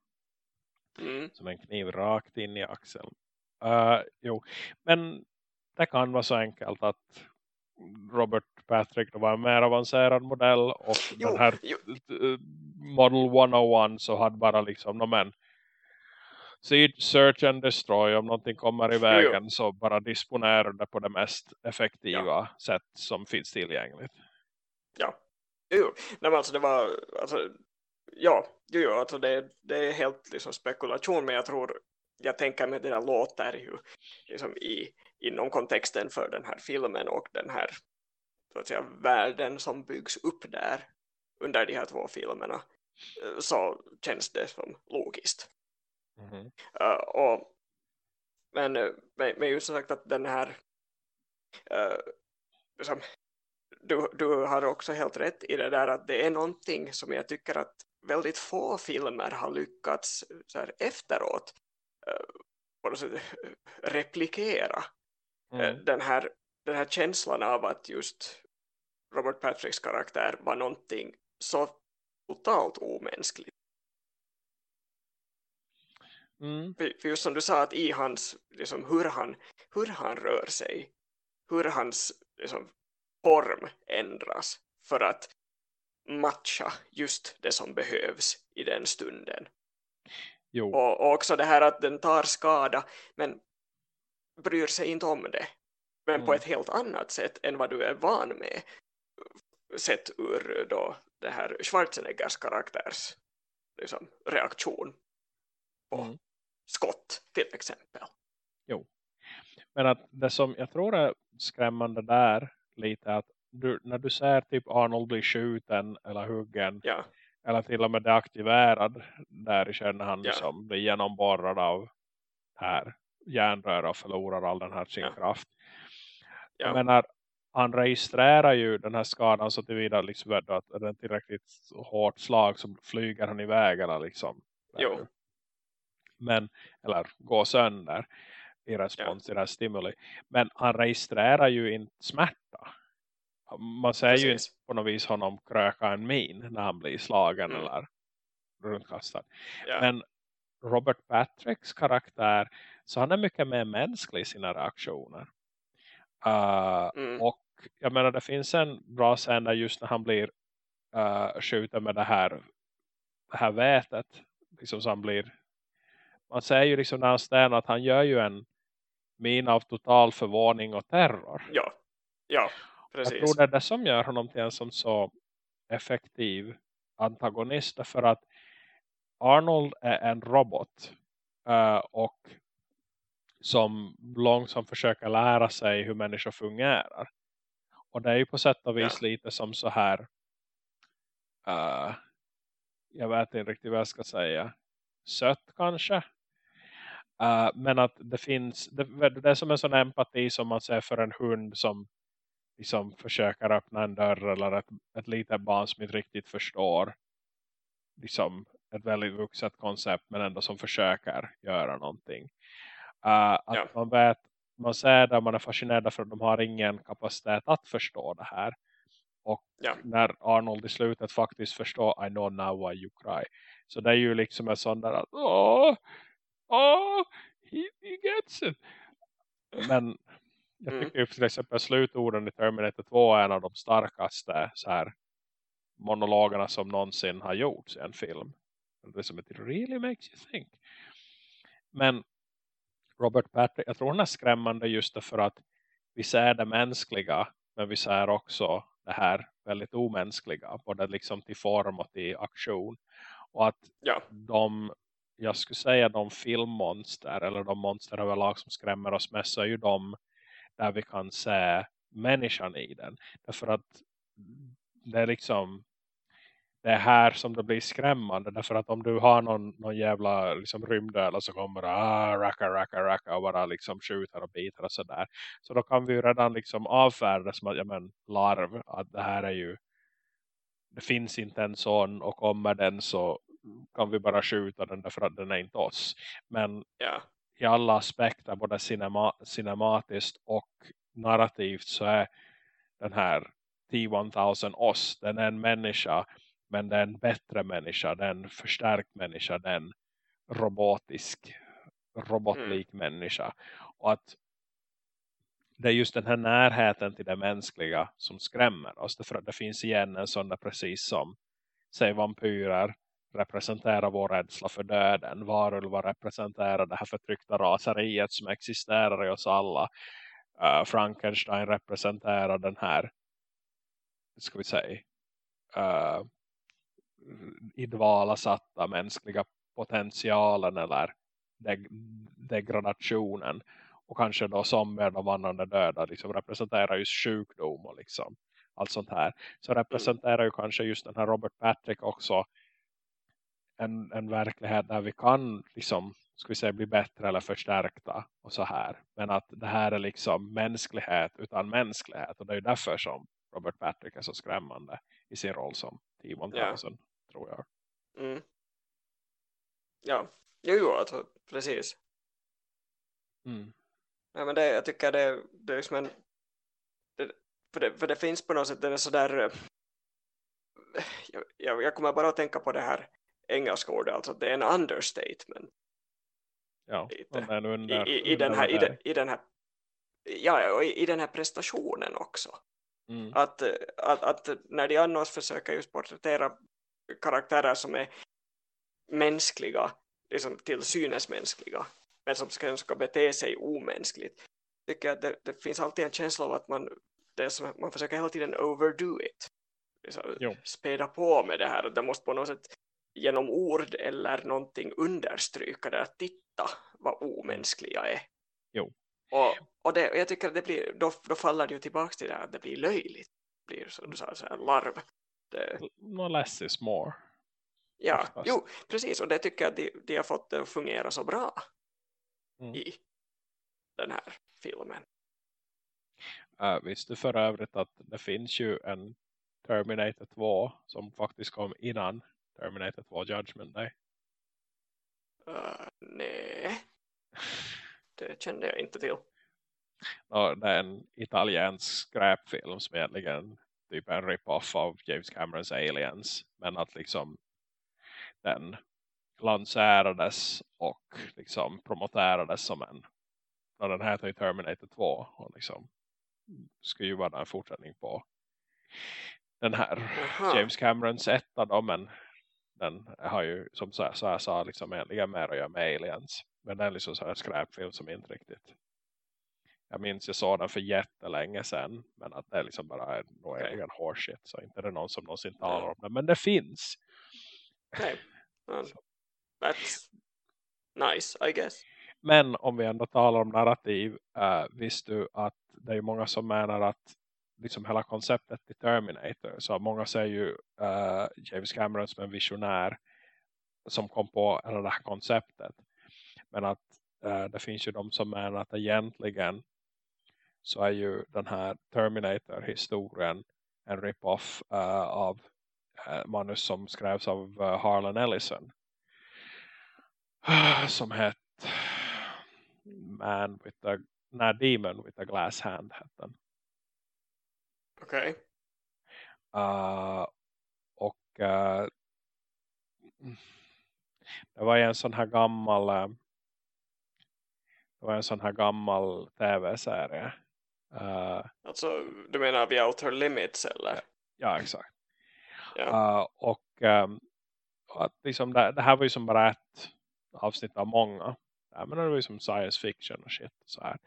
Mm. Som en kniv rakt in i axeln. Uh, jo, men det kan vara så enkelt att Robert Patrick var en mer avancerad modell och Jo, den här jo. Model 101 så hade bara liksom no, men, search and destroy om någonting kommer i vägen så bara disponera det på det mest effektiva sätt som finns tillgängligt. Ja, jo, nej, men alltså det var, alltså, ja, jo, jo, alltså det, det är helt liksom spekulation, men jag tror, jag tänker mig det där låter ju liksom i, inom kontexten för den här filmen och den här så att säga, världen som byggs upp där under de här två filmerna eh, så känns det som logiskt. Mhm. Uh, och, men, eh, men, men just som sagt att den här uh, liksom, du, du har också helt rätt i det där att det är någonting som jag tycker att väldigt få filmer har lyckats så här, efteråt uh, sätt, replikera Mm. den, här, den här känslan av att just Robert Patricks karaktär var någonting så totalt omänskligt. Mm. För, för just som du sa att i hans, liksom, hur, han, hur han rör sig, hur hans liksom, form ändras för att matcha just det som behövs i den stunden. Jo, Och, och också det här att den tar skada men bryr sig inte om det. Men på Mm. ett helt annat sätt än vad du är van med. Sett ur då det här Schwarzeneggers karaktärs liksom, reaktion på Mm. Skott till exempel. men att det som jag tror är skrämmande där lite att du, när du ser typ Arnold bli skjuten eller huggen Ja, eller till och med deaktiverad där i känner han Ja. liksom blir genomborrad av här järnrör och förlorar all den här sin Ja. kraft. Ja. Jag menar, han registrerar ju den här skadan så tillvida liksom att är det en tillräckligt hårt slag så flyger han iväg eller liksom. Jo. Men, eller går sönder i respons till det här stimuli. Men han registrerar ju inte smärta. Man ser ju inte Precis. på något vis honom kröka en min när han blir slagen Mm. eller runtkastad. ja, Men Robert Patricks karaktär så han är mycket mer mänsklig i sina reaktioner. Uh, mm, och jag menar det finns en bra scen där just när han blir uh, skjuten med det här, det här vätet. Liksom så han blir man säger ju liksom när han stänar att han gör ju en min av total förvåning och terror. ja, ja, Jag precis. tror det är det som gör honom till en som så effektiv antagonist. För att Arnold är en robot. eh, och som långsamt försöker lära sig hur människor fungerar. Och det är ju på sätt och vis lite som så här. eh, jag vet inte riktigt vad jag ska säga. Sött kanske. Eh, men att det finns. Det, det är som en sån empati som man ser för en hund som liksom försöker öppna en dörr eller ett, ett litet barn som inte riktigt förstår liksom ett väldigt vuxet koncept men ändå som försöker göra någonting. Uh, att Ja. man vet, man ser och man är fascinerad för att de har ingen kapacitet att förstå det här. Och Ja. när Arnold i slutet faktiskt förstår I know now why you cry. Så det är ju liksom en sån där att åh, åh, he, he gets it. Men jag Mm. tycker ju till exempel slutorden i Terminator 2 är en av de starkaste så här monologerna som någonsin har gjorts i en film. Det är som it really makes you think. Men Robert Patrick, jag tror han är skrämmande just därför att vi ser det mänskliga men vi ser också det här väldigt omänskliga både liksom till form och till aktion. Och att Ja, de, jag skulle säga de filmmonster eller de monster överlag som skrämmer oss mest så är ju de där vi kan se människan i den. Därför att det är liksom det är här som det blir skrämmande. Därför att om du har någon, någon jävla liksom, rymdöla så kommer det ah, racka, racka, racka och bara liksom skjuter och bitar och sådär. Så då kan vi ju redan liksom avfärda som att, ja men, larv, att det här är ju det finns inte en sån och kommer den så kan vi bara skjuta den därför att den är inte oss. Men ja. i alla aspekter, både cinema, cinematiskt och narrativt så är den här T-1000 oss. Den är en människa men det är en bättre människa, det är en förstärkt människa, det är en robotisk robotlik mm. människa. Och att det är just den här närheten till det mänskliga som skrämmer oss. Att det finns igen en sån där precis som säg vampyrer representerar vår rädsla för döden. Varulvar representerar det här förtryckta raseriet som existerar i oss alla. Uh, Frankenstein representerar den här ska vi säga eh, uh, idvalasatta mänskliga potentialen eller deg degradationen och kanske då som med de vandrande döda liksom representerar just sjukdom och liksom allt sånt här. Så representerar ju kanske just den här Robert Patrick också en, en verklighet där vi kan liksom, ska vi säga, bli bättre eller förstärkta och så här. Men att det här är liksom mänsklighet utan mänsklighet och det är ju därför som Robert Patrick är så skrämmande i sin roll som Timon ja. tror jag. Mm. Ja, jo, jo alltså, precis. Mm. Ja, men det, jag tycker det, det är liksom en det, för, det, för det finns på något sätt den är sådär eh, jag, jag, kommer bara att tänka på det här engelska ordet, alltså det är en understatement. Ja, under, i, i, i, den här, i, i den här ja, i, i den här prestationen också. Mm. Att, att, att när de annars försöker just porträttera karaktärer som är mänskliga, liksom till synes mänskliga, men som ska, ska bete sig omänskligt. Tycker att det, det finns alltid en känsla av att man, det som, man försöker hela tiden overdo it. Liksom, späda på med det här och det måste på något sätt genom ord eller någonting understryka det att titta vad omänskliga är. Jo. Och, och det, jag tycker att det blir, då, då faller det ju tillbaka till det att det blir löjligt. Det blir som du sa, så här larv. Det... No less is more. Ja, Oftast. jo, precis. Och det tycker jag att de, de har fått det att fungera så bra mm. i den här filmen. Uh, visst du för övrigt att det finns ju en Terminator 2 som faktiskt kom innan Terminator 2 Judgment Day? Uh, nej. Det kände jag inte till. No, det är en italiensk skräpfilm som egentligen typ en rip-off av James Camerons Aliens. Men att liksom den lanserades och liksom promoterades som en och den heter ju Terminator 2 och liksom skulle ju vara en fortsättning på den här Aha. James Camerons etta då men den har ju som så, så jag sa liksom egentligen mer att göra med aliens. Men den är liksom så här skräpfilm som inte riktigt. Jag minns jag såg den för jättelänge sedan men att det är liksom bara en okay. egen horseshit så inte är det någon som någonsin talar om det. Men det finns! Okay. well, that's nice I guess. Men om vi ändå talar om narrativ uh, visst du att det är många som menar att liksom hela konceptet till Terminator. Så många säger ju uh, James Cameron som en visionär som kom på hela det här konceptet. Men att uh, det finns ju de som menar att egentligen så är ju den här Terminator-historien en rip-off uh, av manus som skrevs av Harlan Ellison. Som hette Man with a, nej, Demon with a Glass Hand hette den. Okej. Okay. Uh, och uh, det var en sån här gammal uh, det var en sån här gammal tv-serie. Uh, alltså, du menar The Outer Limits eller? Ja, exakt. Ja. och um, att liksom det, det, här var ju som bara ett avsnitt av många. Ja, men det var ju som science fiction och shit. Och så här.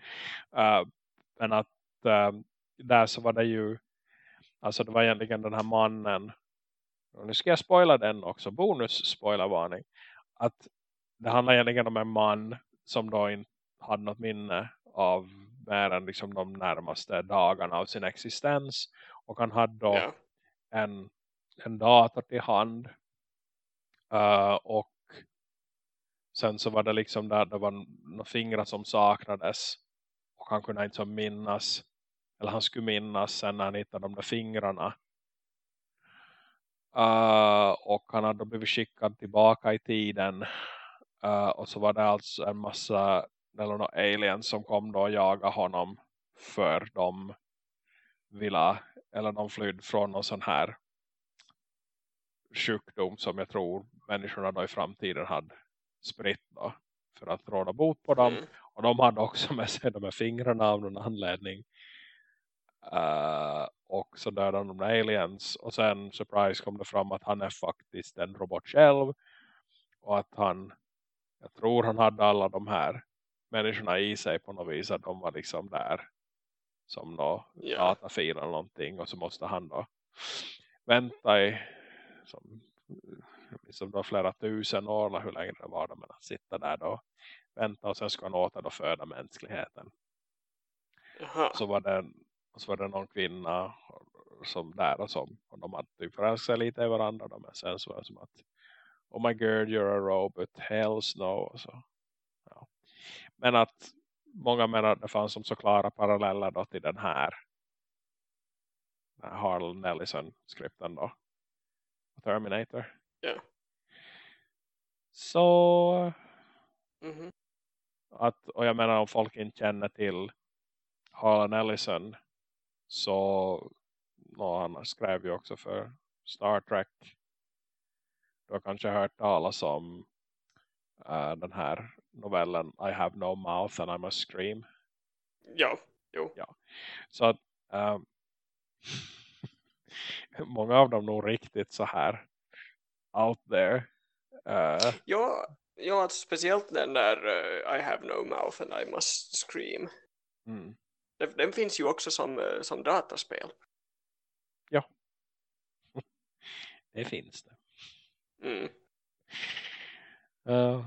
men att där så var det ju alltså det var egentligen den här mannen. Och nu ska jag spoila den också, bonus spoilervarning. Att det handlar egentligen om en man som då inte hade något minne av mer än liksom de närmaste dagarna av sin existens. Och han hade då yeah. en, en dator till hand. Uh, och sen så var det liksom där det var några fingrar som saknades. Och han kunde inte så minnas eller han skulle minnas sen när han hittade de där fingrarna Uh, och han hade blivit skickad tillbaka i tiden. Uh, och så var det alltså en massa eller några aliens som kom då och jagade honom för de ville, eller de flydde från någon sån här sjukdom som jag tror människorna då i framtiden hade spritt då för att råda bot på dem. Mm. Och de hade också med sig de här fingrarna av någon anledning. Uh, och så dödade de aliens. Och sen, surprise, kom det fram att han är faktiskt en robot själv. Och att han, jag tror han hade alla de här människorna i sig på något vis. Att de var liksom där som då yeah. datafil eller någonting. Och så måste han då vänta i som, liksom då flera tusen år eller hur länge det var. Men att sitta där då vänta och sen ska han åter då föda mänskligheten. Jaha. Så var det så var det någon kvinna som där och som och de hade typ förälskat lite i varandra men sen så var det som att oh my god you're a robot hells no så, ja. men att många menar att det fanns som så klara paralleller då till den här, den här Harlan Ellison-skripten då Terminator yeah. så mm -hmm. att, och jag menar om folk inte känner till Harlan Ellison så no, han skrev ju också för Star Trek. Du har kanske hört talas om uh, den här novellen I have no mouth and I must scream. Ja, jo. Ja. Så att uh, många av dem nog riktigt så här out there. Uh, ja, ja, speciellt den där uh, I have no mouth and I must scream. Mm. Den, den finns ju också som, uh, som dataspel. Ja. det finns det. Mm. Uh,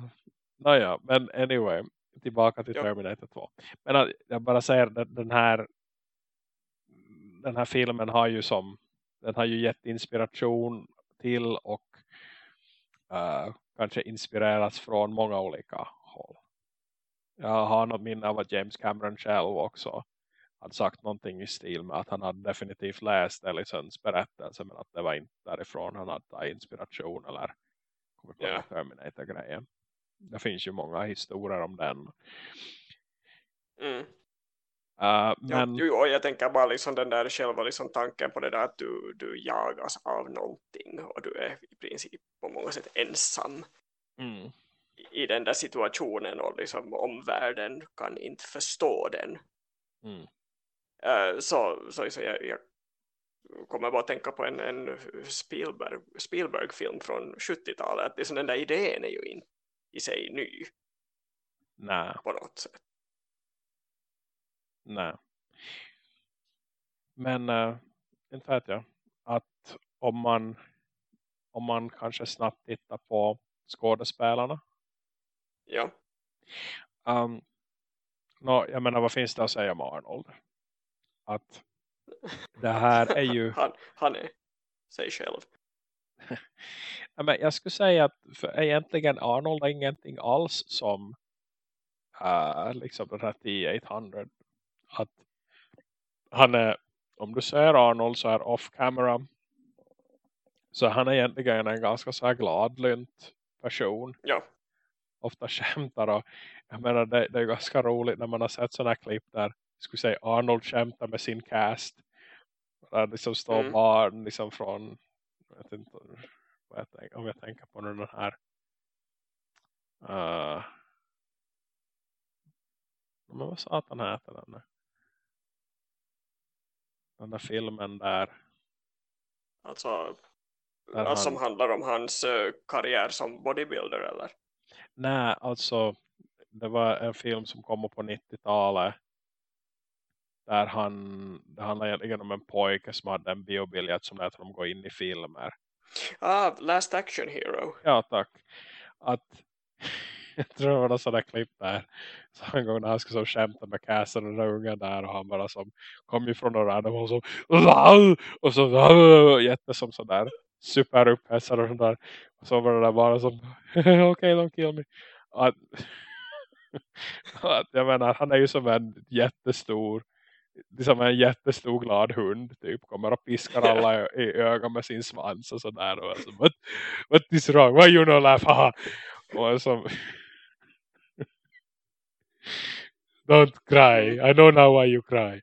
naja, men anyway. Tillbaka till ja. Terminator 2. Men jag bara säger att den här den här filmen har ju som den har ju gett inspiration till och uh, kanske inspirerats från många olika håll. Jag har något minne av att James Cameron själv också hade sagt någonting i stil med att han hade definitivt läst Ellisons berättelse men att det var inte därifrån han hade tagit inspiration eller kommit på yeah. Terminator-grejen. Det finns ju många historier om den. Mm. Uh, men... Jo, jo, jag tänker bara liksom den där själva liksom tanken på det där att du, du jagas av någonting och du är i princip på många sätt ensam mm. i, i den där situationen och liksom omvärlden kan inte förstå den. Mm. Uh, så, så, så jag, jag kommer bara tänka på en, en Spielberg, Spielberg-film från 70-talet. Liksom den där idén är ju inte i sig ny. Nej. På något sätt. Nej. Men äh, inte vet jag. Att om man om man kanske snabbt tittar på skådespelarna. Ja. Um, no, jag menar, vad finns det att säga om Arnold? Att det här är ju... han, han är sig själv. men jag skulle säga att för egentligen Arnold är ingenting alls som uh, liksom den här T-800 att han är, om du ser Arnold så här off camera så han är egentligen en ganska så här gladlynt person. Ja. Ofta skämtar och jag menar det, det är ganska roligt när man har sett sådana klipp där skulle säga Arnold skämtar med sin cast. Där liksom står mm. barn liksom från jag vet inte jag tänker, om jag tänker på den här uh, men vad satan heter den nu? den där filmen där. Alltså, där alltså han... som handlar om hans uh, karriär som bodybuilder eller? Nej, alltså det var en film som kom på 90-talet där han, det handlar egentligen om en pojke som hade en biobiljett som lät honom gå in i filmer. Ah, Last Action Hero. Ja, tack. Att jag tror det var någon sån där klipp där. Så en gång när han skulle så skämta med Cassen och den ungen där. Och han bara som kom ifrån några random och så och så jättesom sådär superupphetsad och sådär. Och så var det där bara som okej, okay, don't kill me. Att, att, jag menar, han är ju som en jättestor liksom en jättestor glad hund typ kommer och piskar alla i, i ögon med sin svans och sådär och så, what, what is wrong? Why you not laugh? Haha. Och så Don't cry. I know now why you cry.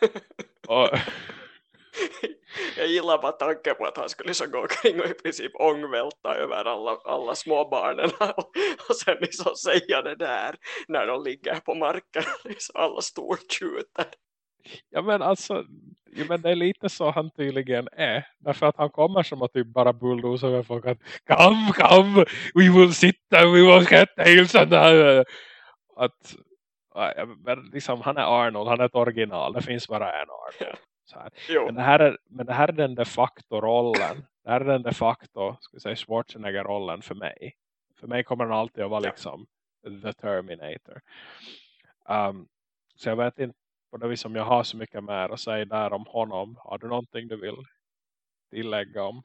och, Jag gillar bara tanken på att han skulle så gå omkring och i princip ångvälta över alla, alla små barnen och, och sen liksom säga det där när de ligger på marken liksom alla stortjuter. ja men alltså ja, men det är lite så han tydligen är. Därför att han kommer som att typ bara bulldoza över folk att Come, come, we will sit there, we will get tails and att ja, men liksom, han är Arnold, han är ett original. Det finns bara en Arnold. Ja. Så här. Men, det här är, men det här är den de facto rollen. Det här är den de facto ska säga, Schwarzenegger-rollen för mig. För mig kommer den alltid att vara liksom The Terminator. Um, så jag vet inte på det vis om jag har så mycket mer att säga där om honom. Har du någonting du vill tillägga om,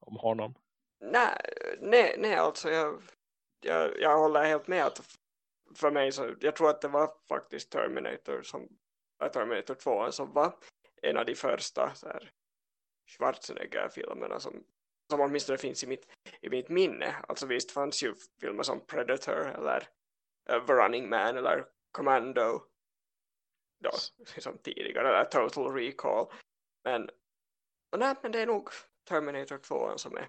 om honom? nej, nej, nej alltså jag, jag, jag håller helt med att för mig så, jag tror att det var faktiskt Terminator som äh, Terminator 2 som var en av de första så här, Schwarzenegger-filmerna som, som åtminstone finns i mitt, i mitt minne. Alltså visst fanns ju filmer som Predator eller uh, The Running Man eller Commando då, som tidigare, eller Total Recall. Men, och nej, men det är nog Terminator 2 som är,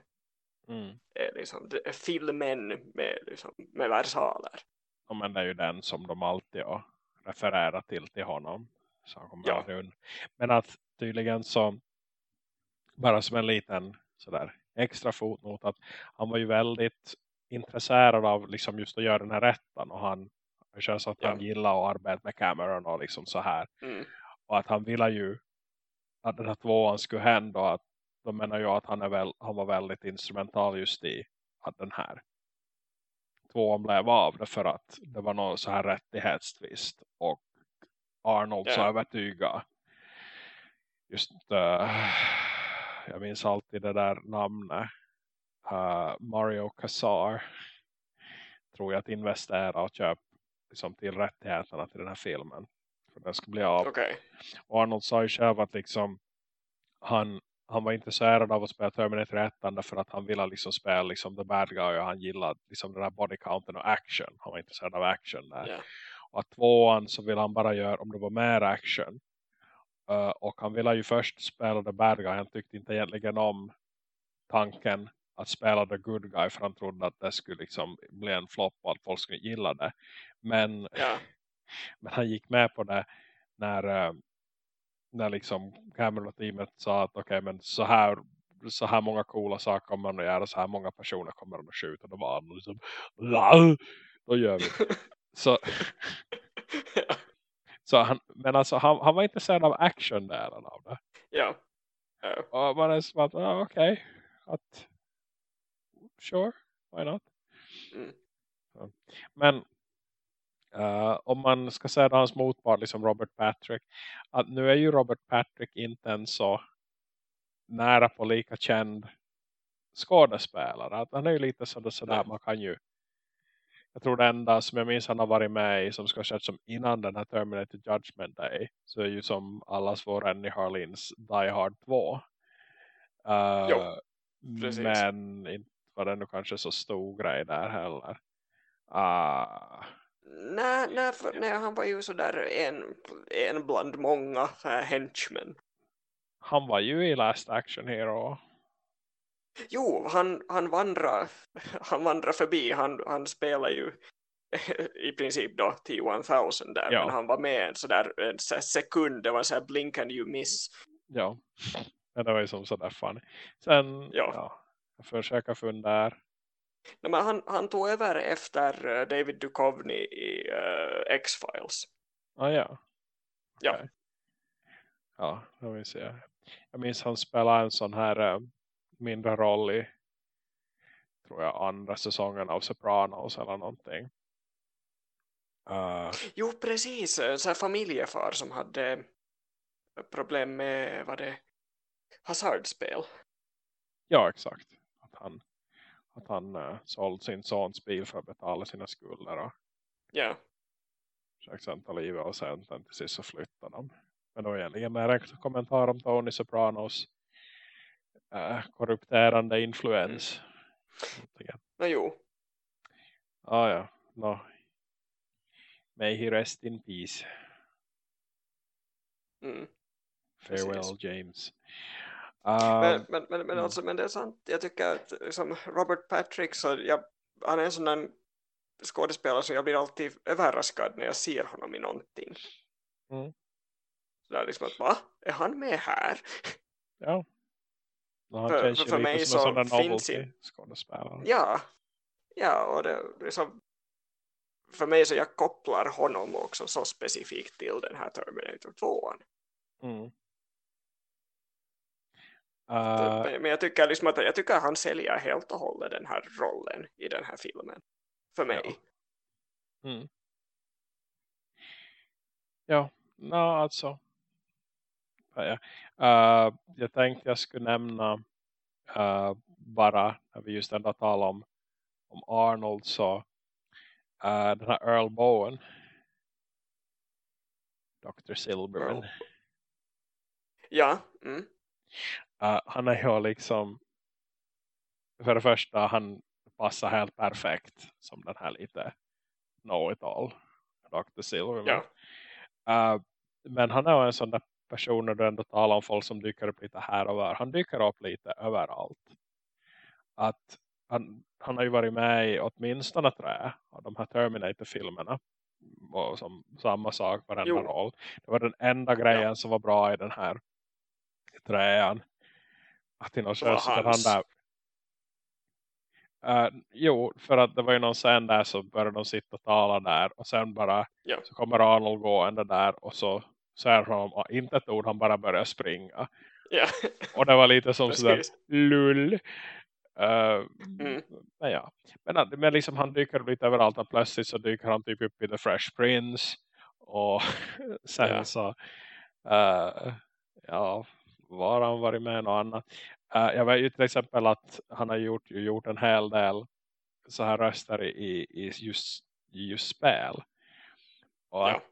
Mm. är liksom är filmen med, liksom, med versaler. Ja, men det är ju den som de alltid har refererat till till honom. Så han kommer Ja. aldrig undan. Men att tydligen så bara som en liten sådär extra fotnot att han var ju väldigt intresserad av liksom just att göra den här rätten och han det känns att han Ja. gillar att arbeta med kameran och liksom så här Mm. och att han ville ju att den här tvåan skulle hända och att de menar ju att han, är väl, han var väldigt instrumental just i att den här tvåan blev av det för att det var någon så här rättighetstvist och Arnold så Ja. övertyga just uh, jag minns alltid det där namnet uh, Mario Casar tror jag att investera och köpa liksom, till rättigheterna till den här filmen för den ska bli av Okej. och Arnold sa ju själv att liksom han, han var intresserad av att spela Terminator 1 därför att han ville liksom spela liksom the bad guy och han gillade liksom den här body counten och action. Han var intresserad av action där. Ja. Och att tvåan så ville han bara göra om det var mer action. Uh, och han ville ju först spela the bad guy. Han tyckte inte egentligen om tanken att spela the good guy för han trodde att det skulle liksom bli en flopp och att folk skulle gilla det. Men Ja. men han gick med på det när, eh, när liksom Cameron-teamet sa att okej men så här, så här många coola saker kommer man att göra. Så här många personer kommer man att skjuta. Då var han liksom, "Ja, då gör vi. Så, så han, men alltså han, han var intresserad av action-delen av det. ja. Ja. Och man är som att, ah, okej. Att, sure, why not? Mm. Så. Men eh, om man ska säga hans motpart, liksom Robert Patrick. Att nu är ju Robert Patrick inte en så nära på lika känd skådespelare. Att han är ju lite sådär, sådär man kan ju jag tror det enda som jag minns han har varit med i som ska säga som innan den här Terminator Judgment Day så är ju som allas vår Rennie Harlins Die Hard 2. Uh, Jo, precis. men inte var det nu kanske så stor grej där heller. Uh, Nej, nej, för, nej, han var ju sådär en, en bland många här henchmen. han var ju i Last Action Hero. Jo, han, han vandrar han vandrar förbi. Han, han spelar ju i princip då T-1000 där. Ja. Men han var med en sådär en så här sekund. Det var så här blink and you miss. Ja, men det var ju som sådär funny. Sen, ja, Ja. jag försöker fundera. Nej, men han, han tog över efter eh, David Duchovny i eh, X-Files. Ah, ja. Ja. Okej. Ja, det vill säga. Jag minns han spelade en sån här eh, mindre roll i tror jag andra säsongen av Sopranos eller någonting. Uh, Jo, precis. eh, Så här familjefar som hade problem med vad det hasardspel. ja, exakt. Att han, att han uh, sålde sin sons bil för att betala sina skulder. Och, Ja. försökte ta livet och sen till sist så flyttade de. Men då egentligen är en kommentar om Tony Sopranos äh, korrupterande influens. Mm. No, jo. Ah, ja, no. May he rest in peace. Mm. Farewell Precis. James. Uh, men, men, men, men, mm. alltså, men det är sant. Jag tycker att liksom, Robert Patrick så jag, han är en sån skådespelare som jag blir alltid överraskad när jag ser honom i någonting. Mm. Så det är liksom att, va? Är han med här? Ja. För, för, för mig så finns ju... Ja. Ja, och det liksom för mig så jag kopplar honom också så specifikt till den här Terminator 2. Mm. Uh, men jag tycker, liksom att, jag tycker att han säljer helt och hållet den här rollen i den här filmen. För mig. Ja, mm. ja no, alltså. Ja. Uh, jag tänkte jag skulle nämna uh, bara när vi just ändå talar om, om Arnold så uh, den här Earl Bowen Dr. Silberman. Earl. Ja. Mm. Han är ju liksom för det första han passar helt perfekt som den här lite know-it-all Dr. Silverman. Ja. Uh, men han är en sån där person när du ändå talar om folk som dyker upp lite här och var. Han dyker upp lite överallt. Att han, han har ju varit med i åtminstone trä av de här Terminator-filmerna. Och som samma sak varenda jo. roll. Det var den enda grejen ja. som var bra i den här träan. Att i sätt han där Uh, jo, för att det var ju någon scen där så började de sitta och tala där. Och sen bara ja. så kommer Arnold gående där och så säger han inte ett ord, han bara börjar springa. Ja. Och det var lite som sådär lull. Uh, mm. men ja, men, men liksom han dyker lite överallt och plötsligt så dyker han typ upp i The Fresh Prince och sen ja. så uh, ja, var han varit med något annat. Uh, jag vet ju till exempel att han har gjort, gjort en hel del så här röster i, i, just, just spel. Och ja. att,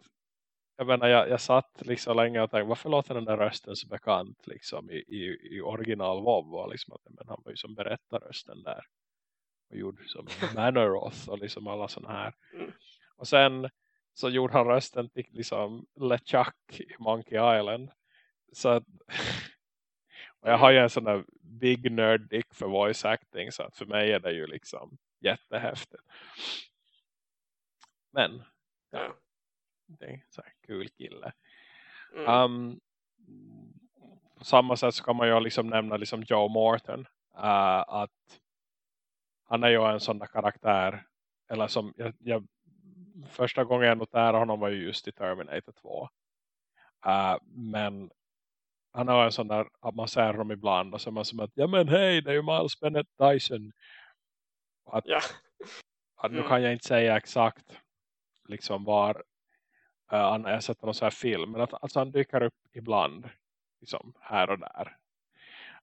jag menar, jag, jag satt liksom länge och tänkte, varför låter den där rösten så bekant liksom i, i, i original WoW? Liksom, att, men han var ju som berättarrösten där. Och gjorde som Manoroth och liksom alla sådana här. Mm. Och sen så gjorde han rösten till liksom LeChuck i Monkey Island. Så att Och jag har ju en sån där big nerd dick för voice acting. Så att för mig är det ju liksom jättehäftigt. Men ja, det är sån här kul kille. Mm. Um, på samma sätt så kan man ju liksom nämna liksom Joe Morton. Uh, att han är ju en sån där karaktär. Eller som jag, jag första gången jag noterade honom var ju just i Terminator 2. Uh, men han har en sån där att man ser honom ibland och så är man som att ja men hej det är ju Miles Bennett Dyson att, ja. att nu mm. kan jag inte säga exakt liksom var uh, han har sett någon sån här film men att alltså, han dyker upp ibland liksom här och där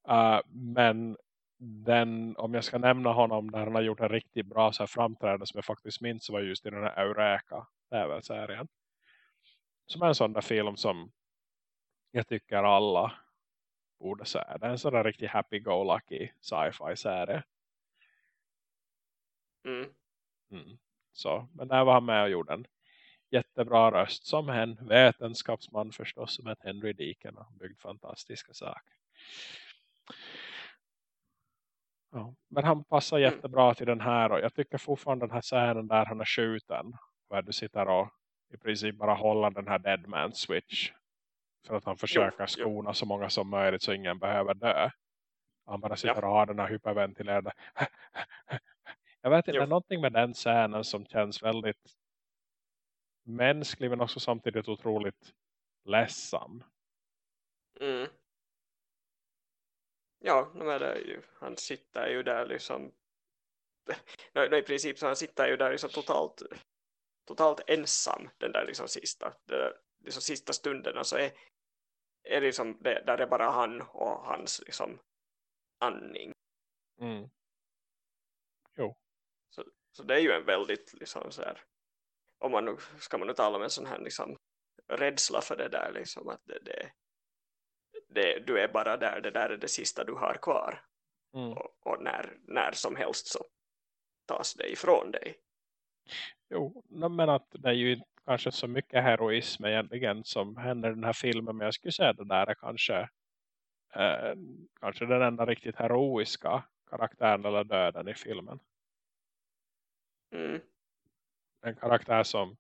uh, men den, om jag ska nämna honom där han har gjort en riktigt bra så här framträdande som jag faktiskt minns var just i den här Eureka serien som är en sån där film som jag tycker alla borde se. Det är en sån där riktigt happy-go-lucky sci-fi serie. Mm. Mm. Så, men där var han med och gjorde en jättebra röst som en vetenskapsman förstås som ett Henry Deacon och byggt fantastiska saker. Ja, men han passar mm. jättebra till den här och jag tycker fortfarande den här scenen där han är skjuten där du sitter och i princip bara håller den här deadman switch för att han försöker skona jo. så många som möjligt så ingen behöver dö. Han bara sitter ja. och har den här hyperventilerade. Jag vet inte, jo. någonting med den scenen som känns väldigt mänsklig men också samtidigt otroligt ledsam. Mm. Ja, men det ju, han sitter ju där liksom i princip så han sitter ju där liksom totalt totalt ensam den där liksom sista där, liksom sista stunderna så är är liksom det, där är bara han och hans liksom andning. Mm. Jo. Så, så det är ju en väldigt liksom så här om man nu, ska man nu tala om en sån här liksom, rädsla för det där liksom att det, det, det, du är bara där, det där är det sista du har kvar Mm. och, och när, när som helst så tas det ifrån dig Jo, men att det är ju inte kanske så mycket heroism egentligen som händer i den här filmen. Men jag skulle säga att det där är kanske, eh, kanske den enda riktigt heroiska karaktären eller döden i filmen. mm. En karaktär som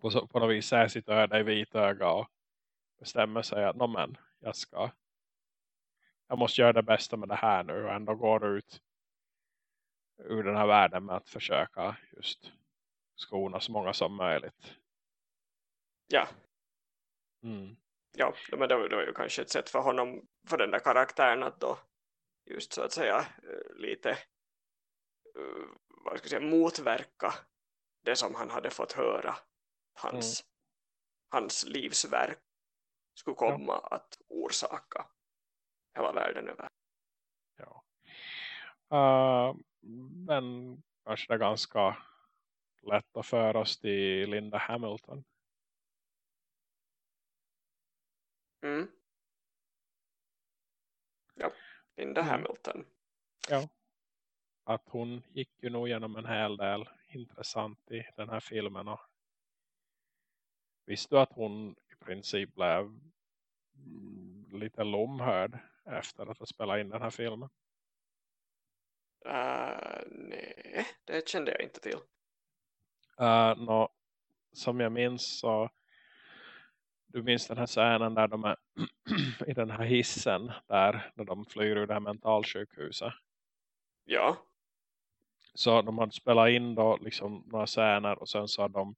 på, på något vis ser sitt öde i vitöga och bestämmer sig att "Nå, men, jag ska jag måste göra det bästa med det här nu och ändå går ut ur den här världen med att försöka just skona så många som möjligt. ja, Mm. ja men det, var- det var ju kanske ett sätt för honom för den där karaktären att då just så att säga eh, lite eh, vad ska jag säga, motverka det som han hade fått höra hans, hans livsverk skulle Ja. komma att orsaka hela världen över. Ja. Uh, men kanske det är ganska lätt att föra oss till Linda Hamilton. Mm. Ja, Linda Mm. Hamilton. Att hon gick ju nog genom en hel del intressant i den här filmen. Och visste du att hon i princip blev lite lomhörd efter att ha spelat in den här filmen? Uh, nej, det kände jag inte till. Uh, nå, som jag minns så du minns den här scenen där de är i den här hissen där när de flyr ur det här mentalsjukhuset. Ja, Så de hade spelat in då liksom några scener och sen så hade de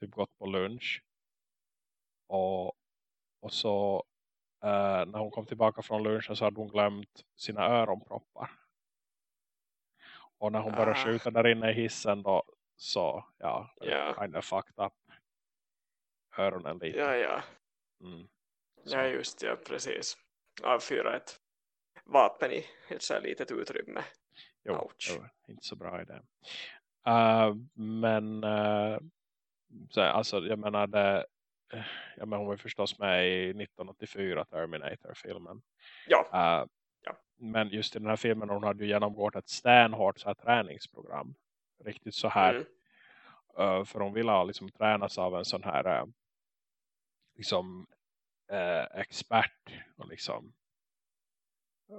typ gått på lunch. Och, och så eh, när hon kom tillbaka från lunchen så hade hon glömt sina öronproppar. Och när hon började Ah. skjuta där inne i hissen då så ja, Ja. kind of fucked up öronen lite. ja, ja. Mm. Ja, just ja, precis. Avfyra ett vapen i ett så här litet utrymme. Jo, ouch. var inte så bra idé. Uh, men uh, så, alltså jag menar det eh, jag menar hon var förstås med i 1984 Terminator-filmen. Ja, Uh, Ja. Men just i den här filmen hon hade ju genomgått ett stenhårt så här träningsprogram. Riktigt så här. mm. Uh, för hon ville ha liksom tränas av en sån här uh, liksom expert och liksom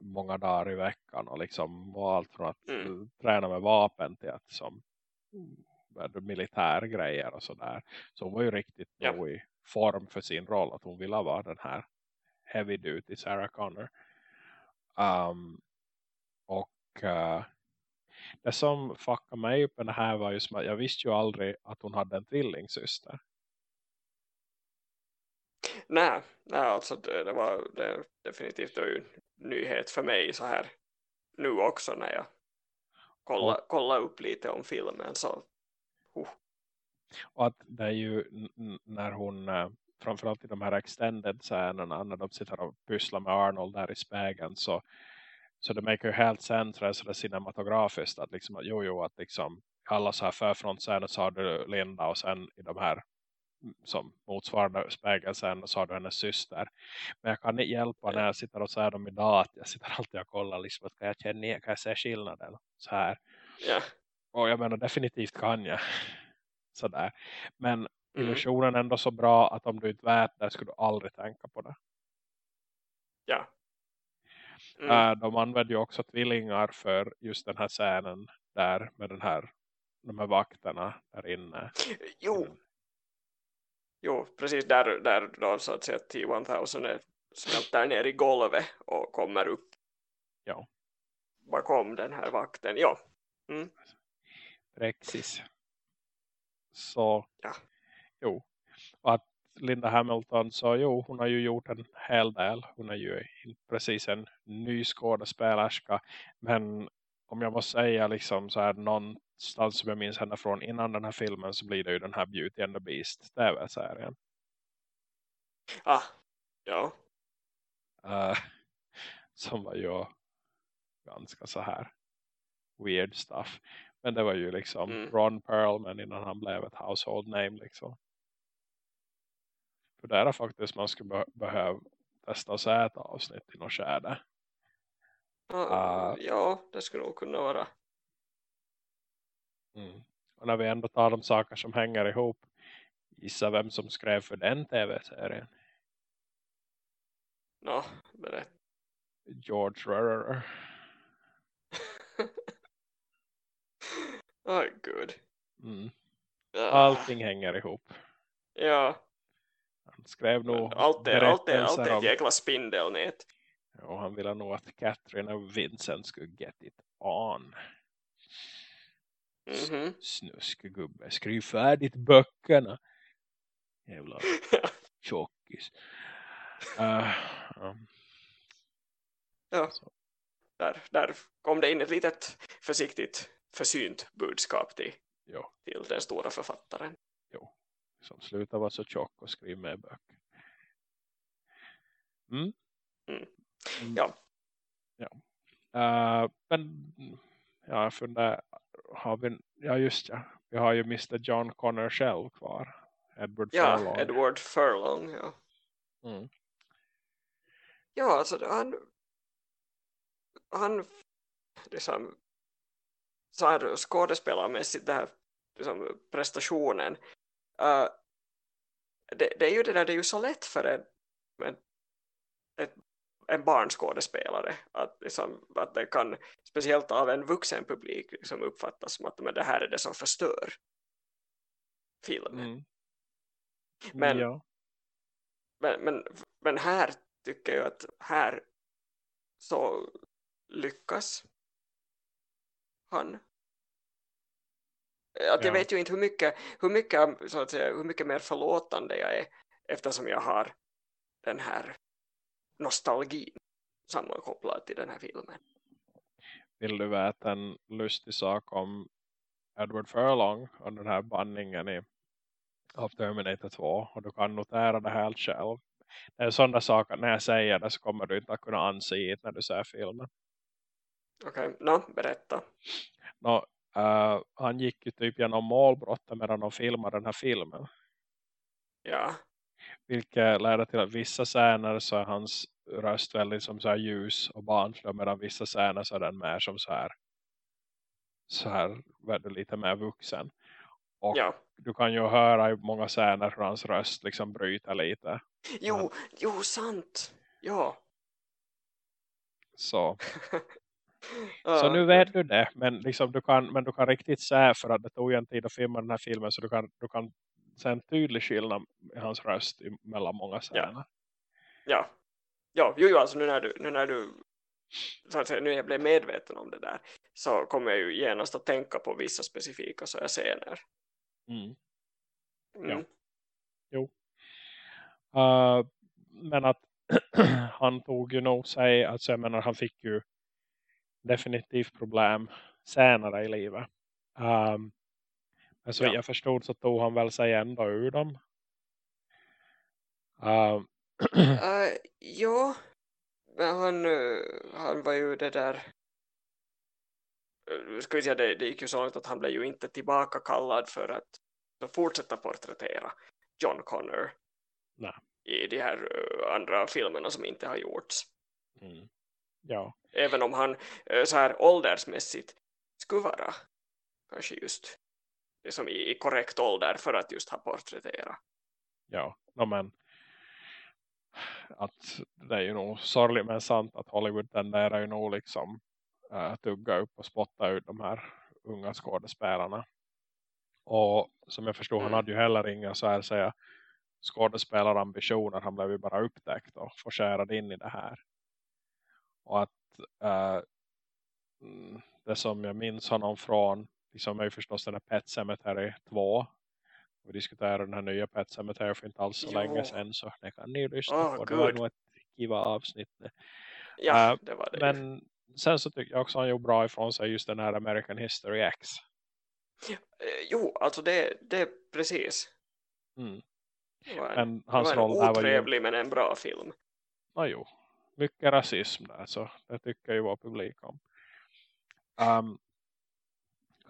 många dagar i veckan och liksom var allt från att Mm. uh, träna med vapen till att som mm, militärgrejer och sådär. Så hon var ju riktigt Ja. då i form för sin roll att hon ville vara den här heavy duty Sarah Connor. Um, och uh, det som fuckade mig upp med det här var ju som att jag visste ju aldrig att hon hade en tvillingsyster. Nej, nej, alltså det, det var det, definitivt det var ju nyhet för mig så här nu också när jag kolla, kolla upp lite om filmen så Och att det är ju när hon, eh, framförallt i de här extended scenerna, när de sitter och pysslar med Arnold där i spegeln så, så det make ju helt sense så det cinematografiskt att liksom, jo jo att liksom alla så här förfrontscener så har du Linda och sen i de här som motsvarande spegelscener så har du hennes syster. Men jag kan inte hjälpa när jag sitter och ser dem idag att jag sitter alltid och kollar liksom att kan jag känna kan jag se skillnaden så här. ja, Och jag menar definitivt kan jag. Sådär. Men mm, illusionen är ändå så bra att om du inte vet det skulle du aldrig tänka på det. ja. Mm, Äh, de använder ju också tvillingar för just den här scenen där med den här de här vakterna där inne. jo, jo, precis där, där då så att säga T-1000 är smälter ner i golvet och kommer upp Ja. bakom den här vakten. Ja, mm, Rexis. Så Ja. jo. Och att Linda Hamilton så jo, hon har ju gjort en hel del. Hon är ju precis en ny skådespelerska. Men om jag måste säga liksom så här någonstans som jag minns henne från innan den här filmen så blir det ju den här Beauty and the Beast tv-serien. ah, ja, Uh, som var ju ganska så här weird stuff. Men det var ju liksom Mm. Ron Perlman innan han blev ett household name liksom. För det är faktiskt man skulle be behöva testa att säga ett avsnitt i något skärde. Ja, Ah. ja, det skulle nog kunna vara. Mm. Och när vi ändå tar de saker som hänger ihop. Gissa vem som skrev för den tv-serien. Nå, berätta. George Rörer. Åh, gud. Mm. Ah, Allting hänger ihop. Ja, Han skrev nog allt är, allt är, allt är ett om- jäkla spindelnät. Och han ville nog att Catherine och Vincent skulle get it on. Mhm. Snuskgubbe, skriv färdigt böckerna. Jävla tjockis. Uh, um, ja, Så. där, där kom det in ett litet försiktigt försynt budskap till, jo, till den stora författaren. som slutar vara så tjock och skriv med böcker. Mm. Mm. Mm. Ja. ja. Uh, men ja, jag funderar, har vi, ja just ja, vi har ju Mr. John Connor själv kvar. Edward Ja, Furlong. Edward Furlong. Ja, Mm. ja alltså han han liksom så här skådespelarmässigt det här liksom, prestationen uh, det, det är ju det där, det är ju så lätt för en, en, ett, en barnskådespelare att, liksom, att det kan speciellt av en vuxen publik liksom, uppfattas som att men det här är det som förstör filmen. Mm. Men- ja. Men, men, men här tycker jag att här så lyckas han. Att jag Ja. vet ju inte hur mycket, hur mycket, så att säga, hur mycket mer förlåtande jag är eftersom jag har den här nostalgin sammankopplad till den här filmen. Vill du veta en lustig sak om Edward Furlong och den här bandningen i av Terminator 2 och du kan notera det helt själv. Det är sådana saker när jag säger det så kommer du inte att kunna anse det när du ser filmen. Okej, nå, berätta. Nå, eh, han gick ju typ genom målbrottet medan de filmade den här filmen. Ja, Vilket ledde till att vissa scener så är hans röst väldigt som så här ljus och barnslig medan vissa scener så är den mer som så här så här väldigt lite mer vuxen. Och ja. du kan ju höra i många scener hur hans röst liksom bryter lite. Jo, jo, sant. Ja. Så, så nu vet du det. Men, liksom du kan, men du kan riktigt säga för att det tog ju en tid att filma den här filmen. Så du kan, du kan se en tydlig skillnad i hans röst mellan många scener. Ja, ja jo, jo, alltså nu när du, nu när du så att säga, nu jag blev medveten om det där så kommer jag ju genast att tänka på vissa specifika så jag scener. Mm. Mm. Ja. Uh, men att han tog ju nog sig, alltså jag menar han fick ju definitivt problem senare i livet. Um, men så Ja. jag förstod så tog han väl sig ändå ur dem. Um, Uh, ja, men han, eh, han var ju det där uh, ska vi säga, det, det gick ju så långt att han blev ju inte tillbaka kallad för att fortsätta porträttera John Connor Nej. i de här eh, andra filmerna som inte har gjorts. mm, ja, Även om han eh, så här åldersmässigt skulle vara kanske just det som i, i korrekt ålder för att just ha porträttera. ja, men att det är ju nog sorgligt men sant att Hollywood tenderar ju nog liksom uh, tugga upp och spotta ut de här unga skådespelarna. Och som jag förstod, han Mm. hade ju heller inga så här säga skådespelarambitioner. Han blev ju bara upptäckt och forcerad in i det här. Och att uh, mm, det som jag minns honom från liksom är ju förstås den här Pet Cemetery 2. Vi diskuterade den här nya Pet Cemetery för inte alls så Jo. länge sedan. Så det kan ni lyssna Åh, på. Det var nog ett kiva avsnitt. det. Ja, Äh, det var det. Men sen så tycker jag också han gjorde bra ifrån sig just den här American History X. Eh, Jo, alltså det, det är precis. Mm. Det var en, Men det hans var roll en där var ju... otrevlig men en bra film. Ja, jo. Mycket rasism där så det tycker ju vår publik om. Um,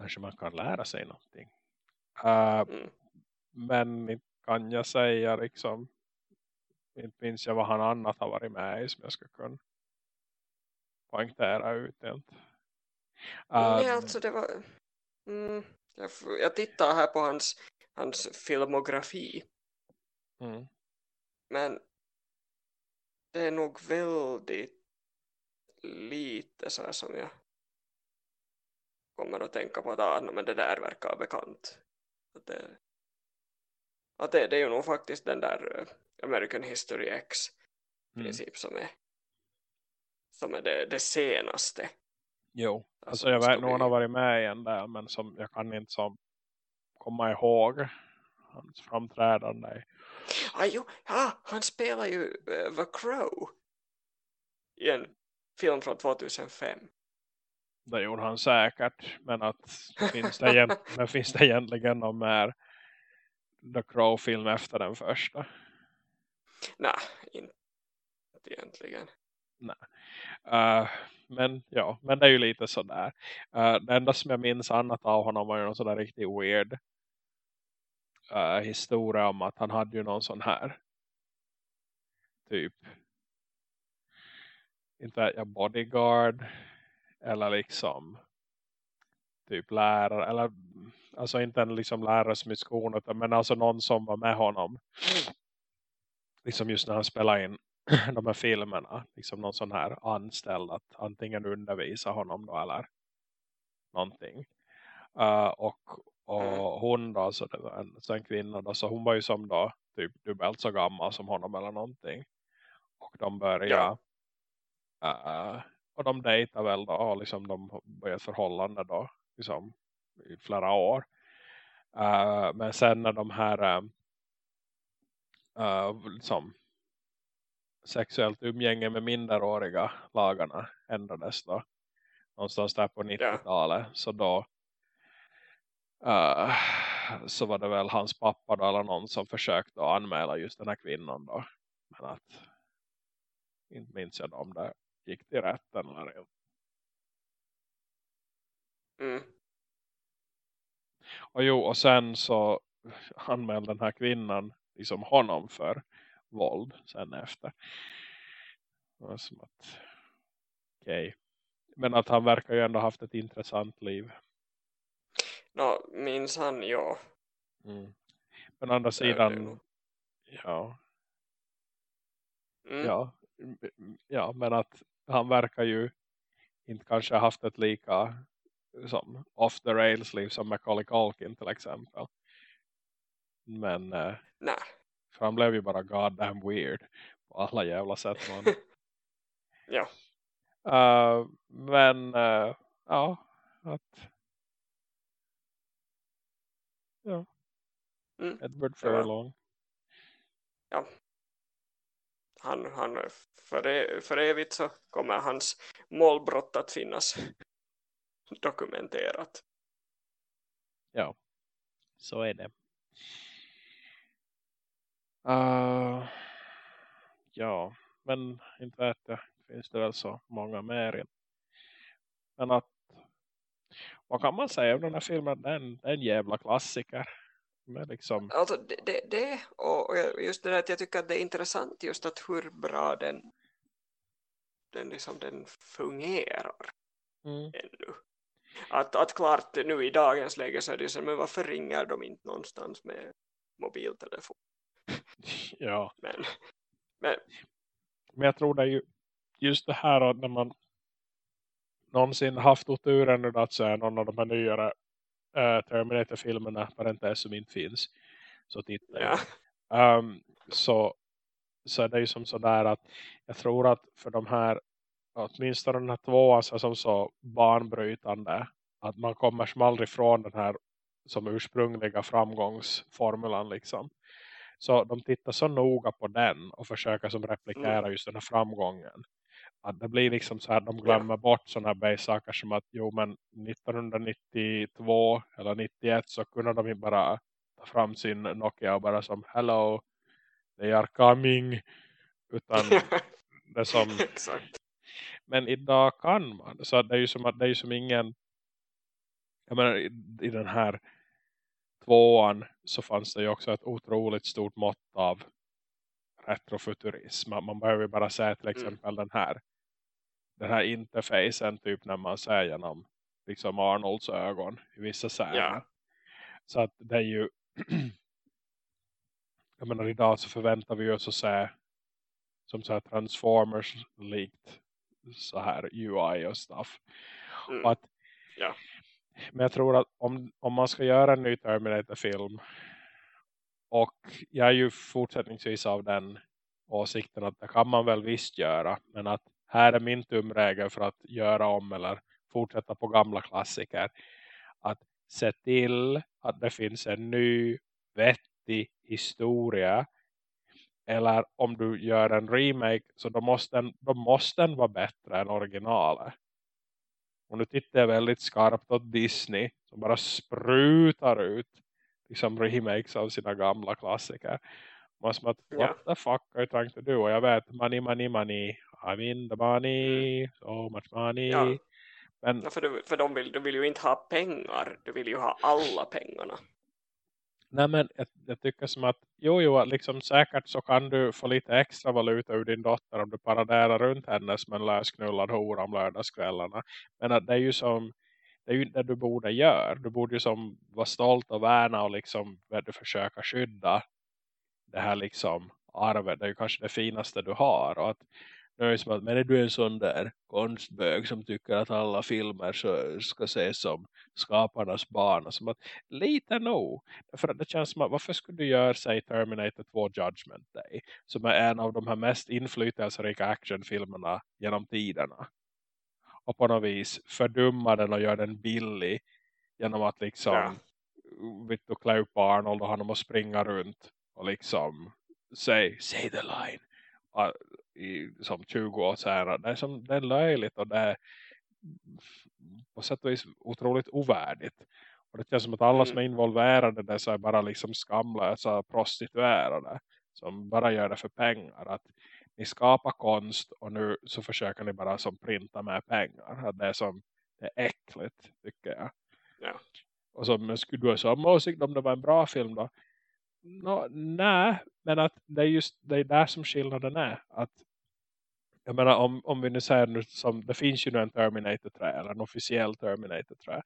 kanske man kan lära sig någonting. Uh, Mm. Men kan jag säga liksom inte minns jag vad han annat har varit med i som jag ska kunna poängtera ut inte. Uh, Nej, alltså det var... Mm, jag, jag tittar här på hans, hans filmografi. mm, Men det är nog väldigt lite så här som jag kommer att tänka på att ah, men det där verkar bekant. Att det, att det, det är ju nog faktiskt den där eh, American History X mm. princip som är som är det, det senaste. Jo, Alltså, alltså jag vet någon har varit med i en där men som jag kan inte som komma ihåg hans framträdande. Ah, jo, ja, han spelar ju uh, The Crow i en film från 2005. Det gjorde han säkert men att finns det, men finns det egentligen någon mer The Crow-film efter den första? Nej, inte egentligen. Uh, men ja, men det är ju lite sådär. Uh, det enda som jag minns annat av honom var ju någon sådär riktigt weird uh, historia om att han hade ju någon sån här typ inte jag bodyguard eller liksom typ lärare eller alltså inte en liksom lärare som i skolan utan, men alltså någon som var med honom. Liksom just när han spelade in de här filmerna liksom någon sån här anställd att antingen undervisa honom då eller någonting. Uh, och, och hon då så det var en, så en kvinna då, så hon var ju som då typ dubbelt så gammal som honom eller någonting. Och de började Ja. uh, och de dejtar väl då och liksom de börjar ett förhållande då liksom i flera år. Uh, men sen när de här uh, liksom sexuellt umgänge med minderåriga lagarna ändrades då någonstans där på 90-talet så då uh, så var det väl hans pappa då, eller någon som försökte anmäla just den här kvinnan då. Men att inte minns jag om det gick till rätten eller inte. Mm. Och jo, och sen så anmälde den här kvinnan liksom honom för våld sen efter. Det som att okej. Men att han verkar ju ändå haft ett intressant liv. Nå, minns han, ja. Mm. Men å andra sidan, ja, Mm. ja, ja, men att han verkar ju inte kanske ha haft ett lika som off the rails liv som Macaulay Culkin till exempel. Men eh, Nej. för han blev ju bara goddamn weird på alla jävla sätt. Man. Ja. Eh, men eh, ja, att ja, Mm. Edward Furlong. Han, han, för, e- för evigt så kommer hans målbrott att finnas dokumenterat. Ja, så är det. Uh, ja, men inte vet jag. Finns det väl så många mer. in. Men att vad kan man säga om den här filmen? Det är en, det är en jävla klassiker. Med liksom, Alltså det, det, det och och just det där att jag tycker att det är intressant just att hur bra den, den, liksom, den fungerar mm, ännu. Att, att klart nu i dagens läge så är det så, men varför ringer de inte någonstans med mobiltelefon? ja. Men, men Men jag tror det är ju just det här att när man någonsin haft oturen att säga någon av de här nyare Terminator-filmerna, parentes som inte finns, så tittar jag. ja, Um, så, så är det ju som sådär att jag tror att för de här åtminstone den här tvåan så är som så banbrytande att man kommer som aldrig från den här som ursprungliga framgångsformulan liksom. Så de tittar så noga på den och försöker som replikera Mm. just den här framgången. Att det blir liksom så här de glömmer bort sådana här base-saker som att jo men 1992 eller 91 så kunde de ju bara ta fram sin Nokia och bara som hello, they are coming utan det som men idag kan man så det är ju som att det är ju som ingen jag menar, i, i den här tvåan så fanns det ju också ett otroligt stort mått av retrofuturism. Man behöver bara säga till mm. exempel mm. den här den här interfacen typ när man ser genom liksom Arnolds ögon i vissa scener. Ja. Så att det är ju jag menar idag så förväntar vi oss att se som så här Transformers likt så här UI och stuff. Mm. Och att, ja. Men jag tror att om, om man ska göra en ny Terminator-film och jag är ju fortsättningsvis av den åsikten att det kan man väl visst göra. Men att här är min tumregel för att göra om eller fortsätta på gamla klassiker. Att se till att det finns en ny vettig historia. Eller om du gör en remake så då måste den, då måste den vara bättre än originalet. Och nu tittar jag väldigt skarpt åt Disney som bara sprutar ut liksom remakes av sina gamla klassiker. Man som att, what the fuck are you trying to do? Och jag vet, money, money, money. I mean the money, so much money. Ja. Men, ja, för, du, för de vill, du vill ju inte ha pengar. Du vill ju ha alla pengarna. Nej men jag, jag, tycker som att jo jo liksom säkert så kan du få lite extra valuta ur din dotter om du paraderar runt henne som en lösknullad hora om lördagskvällarna. Men att det är ju som det är ju det du borde göra. Du borde ju som vara stolt och värna och liksom du försöka skydda det här liksom arvet. Det är ju kanske det finaste du har. Och att nu är det som att, men är du en sån där konstbög som tycker att alla filmer så ska ses som skaparnas barn. Som att, lite nog. För att det känns som att varför skulle du göra sig Terminator 2 Judgment Day? Som är en av de här mest inflytelserika actionfilmerna genom tiderna. Och på något vis fördumma den och göra den billig. Genom att liksom ja. vitt och klä upp Arnold och honom och springa runt. Och liksom säg, say the line i som 20 år sedan. Det är, som, det är löjligt och det är på sätt och vis otroligt ovärdigt. Och det känns som att alla som är mm. involverade där så är bara liksom skamlösa prostituerade. Som bara gör det för pengar. Att ni skapar konst och nu så försöker ni bara som printa med pengar. Att det är som det är äckligt tycker jag. Ja. Och så, men skulle du ha samma åsikt om det var en bra film då? No, nej, men att det är just det är där som skillnaden är. Att, jag menar om, om vi nu säger nu som, det finns ju nu en Terminator-trä eller en officiell Terminator-trä.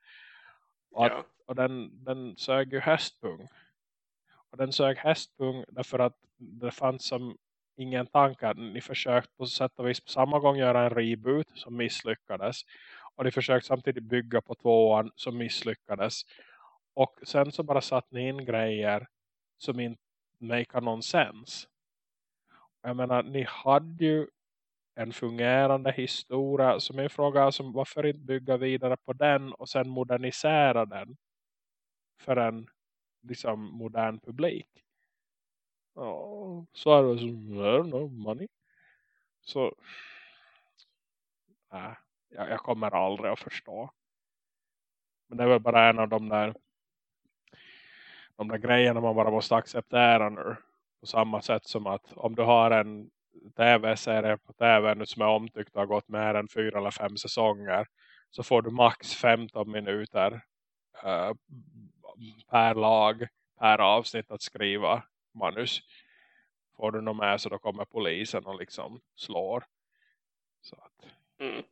Och, ja. och den, den sög ju hästpung. Och den sög hästpung därför att det fanns som ingen tanke ni försökt på sätt och vis på samma gång göra en reboot som misslyckades. Och ni försökt samtidigt bygga på tvåan som misslyckades. Och sen så bara satt ni in grejer som inte make någon sens. Jag menar, ni hade ju en fungerande historia så min fråga som varför inte bygga vidare på den och sen modernisera den för en liksom modern publik. Oh, så är det som, I don't know, money. Så, nej, jag, jag kommer aldrig att förstå. Men det är väl bara en av de där de där grejerna man bara måste acceptera nu. På samma sätt som att om du har en tv-serie på tv som är omtyckt och har gått mer än fyra eller fem säsonger. Så får du max 15 minuter uh, per lag, per avsnitt att skriva manus. Får du något med så då kommer polisen och liksom slår. Så att, mm.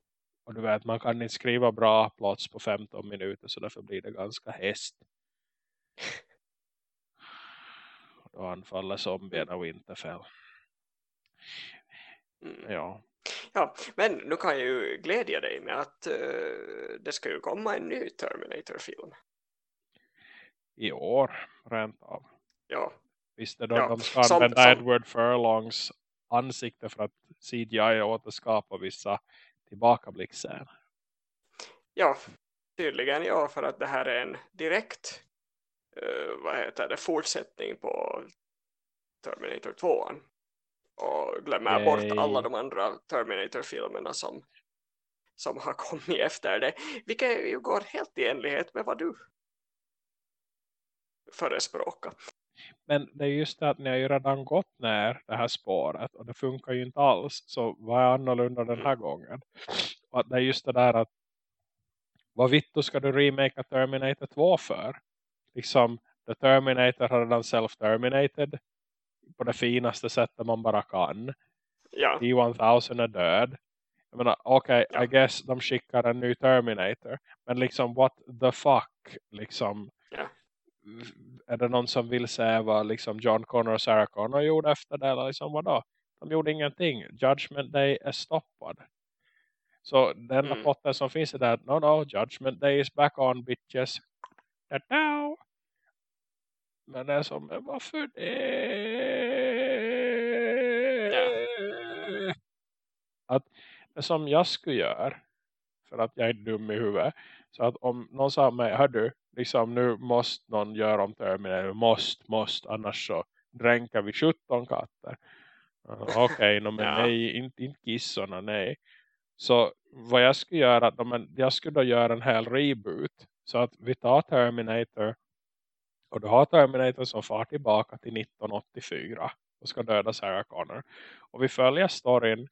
Och du vet, man kan inte skriva bra plots på 15 minuter så därför blir det ganska häst. och anfaller zombierna Winterfell. Mm. Ja. Ja, men nu kan jag ju glädja dig med att uh, det ska ju komma en ny Terminator-film. I år, rent av. Ja. Visst är det ja. de ska använda som, Edward Furlongs ansikte för att CGI återskapa vissa tillbakablicksscener. Ja, tydligen ja, för att det här är en direkt uh, vad heter det, fortsättning på Terminator 2 och glömmer Yay. bort alla de andra Terminator-filmerna som, som har kommit efter det. Vilket ju går helt i enlighet med vad du förespråkar. Men det är just det att ni har ju redan gått ner det här spåret och det funkar ju inte alls. Så vad är annorlunda den här mm. gången? Och det är just det där att vad vitt ska du remake Terminator 2 för? Liksom, The Terminator har redan self-terminated på det finaste sättet man bara kan. Ja. T-1000 är död. Jag menar, okej, okay, Ja. I guess de skickar en ny Terminator. Men liksom, what the fuck? Liksom, Ja. är det någon som vill säga vad liksom John Connor och Sarah Connor gjorde efter det? Eller liksom, vadå? De gjorde ingenting. Judgment Day är stoppad. Så den Mm. plotten som finns är där, no no, Judgment Day is back on bitches. Da-da! Men det är som, men varför det? Att det som jag skulle göra, för att jag är dum i huvudet, så att om någon sa mig, hör du, liksom nu måste någon göra om Terminator, måste, måste, annars så dränker vi 17 katter. Uh, Okej, no, men Ja. nej, inte, inte kissarna, nej. Så vad jag skulle göra, jag skulle då göra en hel reboot. Så att vi tar Terminator och du har Terminator som far tillbaka till 1984 och ska döda Sarah Connor. Och vi följer storyn,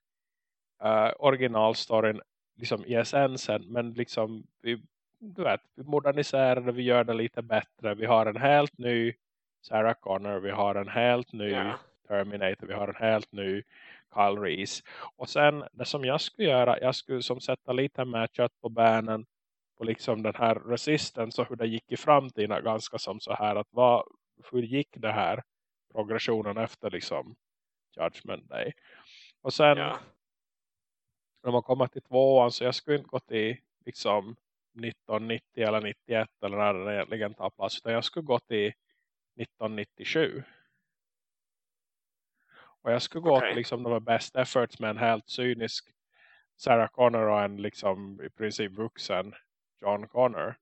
uh, originalstoryn liksom i essensen, men liksom vi, du vet, vi moderniserar det, vi gör det lite bättre. Vi har en helt ny Sarah Connor, vi har en helt ny Ja. Terminator, vi har en helt ny Kyle Reese. Och sen det som jag skulle göra, jag skulle som sätta lite mer kött på bänen på liksom den här resistance och hur det gick i framtiden ganska som så här att vad, hur gick det här progressionen efter liksom Judgment Day. Och sen Ja. när man kommer till tvåan så jag skulle inte gå till liksom 1990 eller 91 eller när den egentligen tar plats utan jag skulle gå till 1997. Och jag skulle gå till liksom de best efforts med en helt cynisk Sarah Connor och en liksom i princip vuxen John Connor.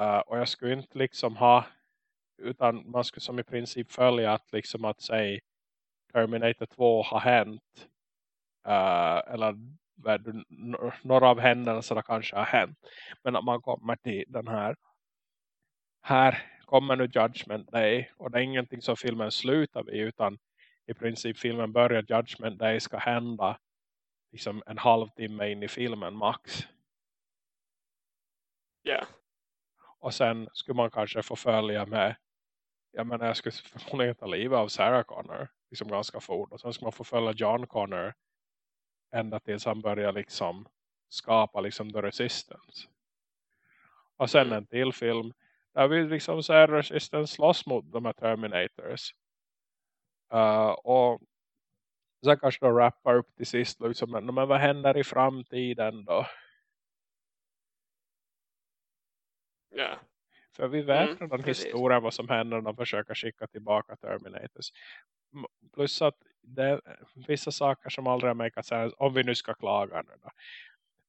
Uh, och jag skulle inte liksom ha utan man skulle som i princip följa att liksom att säg Terminator 2 har hänt uh, eller vad några av händelserna kanske har hänt men att man kommer till den här här kommer nu Judgment Day och det är ingenting som filmen slutar vid utan i princip filmen börjar Judgment Day ska hända liksom en halvtimme in i filmen max Ja. och sen skulle man kanske få följa med jag menar jag skulle förmodligen ta livet av Sarah Connor liksom ganska fort och sen ska man få följa John Connor ända tills han börjar liksom skapa liksom The Resistance och sen Mm. en till film där vi liksom ser Resistance slåss mot de här Terminators Uh, och sen kanske då rappar upp till sist liksom, men vad händer i framtiden då? Ja. För vi vet Mm, precis. historien vad som händer när de försöker skicka tillbaka Terminators. Plus att det vissa saker som aldrig har makat sense, om vi nu ska klaga nu då.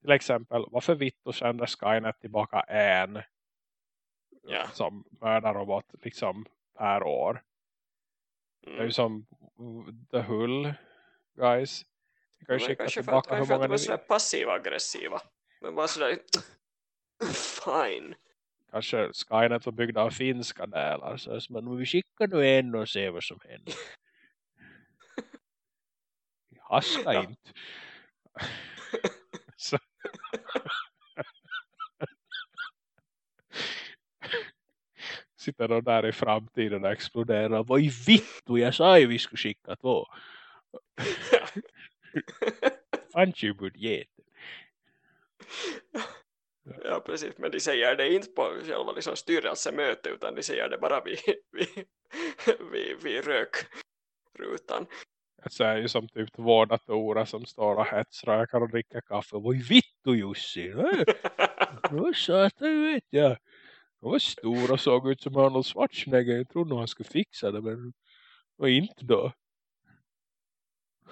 Till exempel, varför Vitto sänder Skynet tillbaka en Ja. som mördarrobot liksom per år? Det är ju Mm. som The Hull guys. Vi kan ju skicka kanske för att, tillbaka hur för att många de är ni vill. passiv-aggressiva. Men bara sådär... Fine. Kanske Skynet var byggda av finska delar. Så, så, men vi skickar nu en och ser vad som händer. Haska Ja. inte. så. Sitter de där i framtiden och exploderar. Vad i vittu, jag sa ju vi skulle skicka två. Fanns ju budgeten. Ja, precis. Men de säger det inte på själva liksom styrelsemöte utan de säger det bara vid, vid, vid, vid rökrutan. Så är ju som typ två datorer som står och hetsrökar och dricker kaffe. Vad i vittu Jussi? Vad satan vet jag. Han var stor och såg ut som Arnold Schwarzenegger. Jag trodde nog han skulle fixa det men och inte då.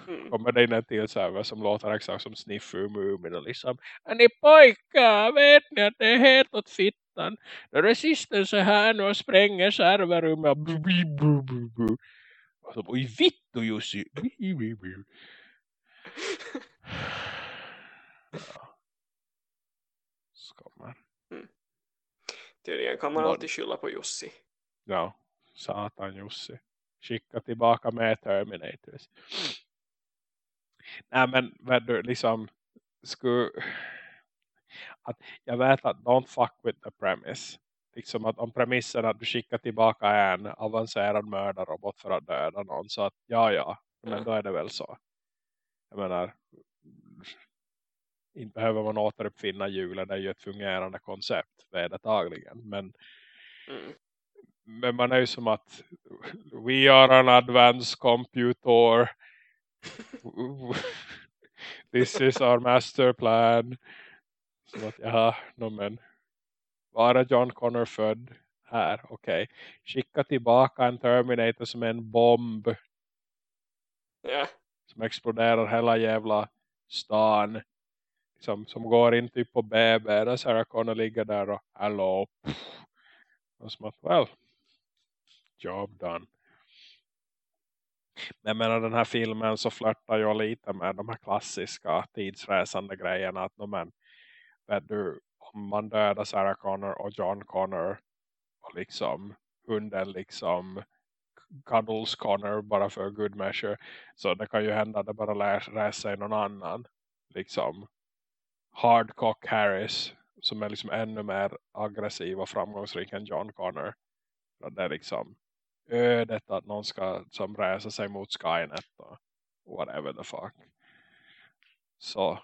Mm. Kommer det in en till server som låter exakt som Sniffer Moomin och liksom Är ni pojkar, vet ni att det är helt åt fittan? Resistens är här nu och spränger serverrummet. Bu. Alltså, oj vittu Jussi. Bu. Ja. Skammer. Tydligen kan man alltid skylla på Jussi. Ja, satan Jussi. Skicka tillbaka med Terminators. Nej men vad du liksom skulle att jag vet att don't fuck with the premise. Liksom att om premissen att du skickar tillbaka en avancerad mördarrobot för att döda någon. Så att ja ja, men då är det väl så. Jag menar, inte behöver man återuppfinna hjulet. Det är ju ett fungerande koncept vedertagligen. Men, Mm. men man är ju som att we are an advanced computer. This is our master plan. Som att, ja, no, men var är John Connor född? Här, okej. Okay. Skicka tillbaka en Terminator som en bomb. Ja. Som exploderar hela jävla stan. Som, som går in typ på BB. Där Sarah Connor ligger där och hello. Och som att, well. Job done. Men menar den här filmen så flörtar jag lite med de här klassiska tidsresande grejerna. Att men, du, om man dödar Sarah Connor och John Connor och liksom hunden liksom cuddles Connor bara för good measure. Så det kan ju hända att det bara lär, lär sig någon annan. Liksom Hardcock Harris som är liksom ännu mer aggressiv och framgångsrik än John Connor. Det är liksom ödet att någon ska som resa sig mot Skynet och whatever the fuck. Så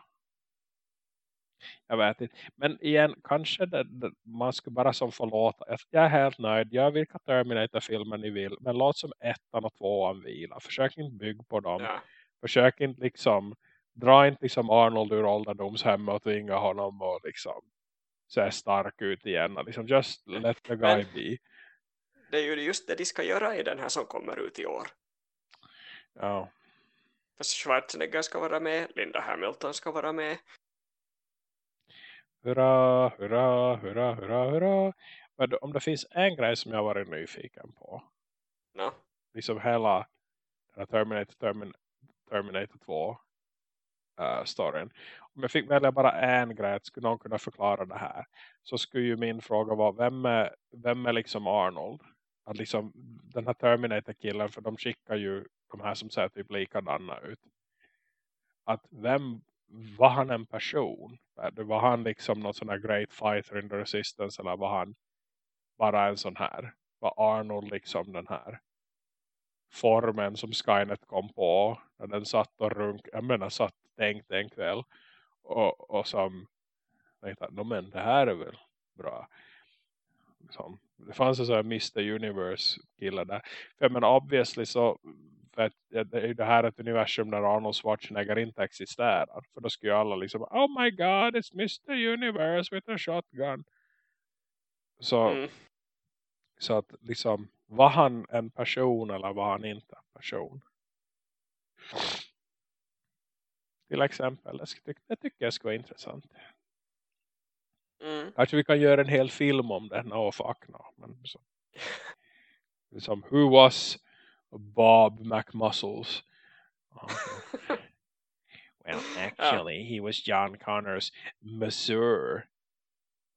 jag vet inte. Men igen, kanske det, det, man ska bara som förlåta. Jag är helt nöjd. Gör vilka Terminator-filmer ni vill. Men låt som ettan och tvåan vila. Försök inte bygga på dem. Ja. Försök inte liksom. Dra inte liksom Arnold ur ålderdomshemmet och tvinga honom och liksom se stark ut igen. Liksom just let the guy Men- be. Det är ju just det de ska göra i den här som kommer ut i år. Ja. Fast Schwarzenegger ska vara med, Linda Hamilton ska vara med. Hurra, hurra, hurra, hurra, hurra. Men om det finns en grej som jag varit nyfiken på. No. liksom hela Terminator, Termin, Terminator 2 uh, storyn. Om jag fick välja bara en grej skulle någon kunna förklara det här så skulle ju min fråga vara vem är, vem är liksom Arnold? Att liksom den här Terminator-killen för de skickar ju de här som ser typ likadana ut. Att vem var han en person? Var han liksom någon sån här great fighter in the resistance eller var han bara en sån här? Var Arnold liksom den här formen som Skynet kom på när den satt och runk, jag menar satt tänkt en kväll och, och som tänkte att men det här är väl bra som, det fanns en sån här Mr. Universe kille där för menar obviously så för det är ju det här ett universum där Arnold Schwarzenegger inte existerar för då skulle ju alla liksom oh my god it's Mr. Universe with a shotgun så Mm. så att liksom, var han en person eller var han inte en person? Till exempel, det tycker jag skulle vara intressant. Mm. Kanske vi kan göra en hel film om det. No, fuck no. Men så. Liksom, who was Bob McMuscles? Okay. well, actually, he was John Connor's monsieur.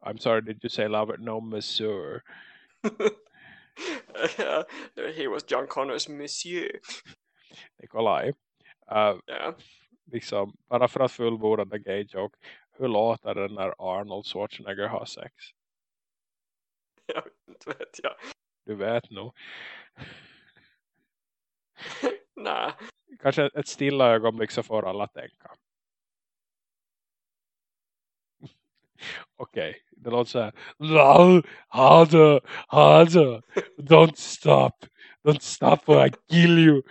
I'm sorry, did you say Robert? No, monsieur. Ja, He was John Connors monsieur. Nikolaj. Uh, Ja. liksom, bara för att fullborda the gay joke. Hur låter det när Arnold Schwarzenegger har sex? Jag inte vet jag. Du vet nog. Nej. Kanske ett stilla ögonblick så får alla tänka. Okej, det låter så här. "Wow, Harder, harder. Don't stop. Don't stop or I kill you.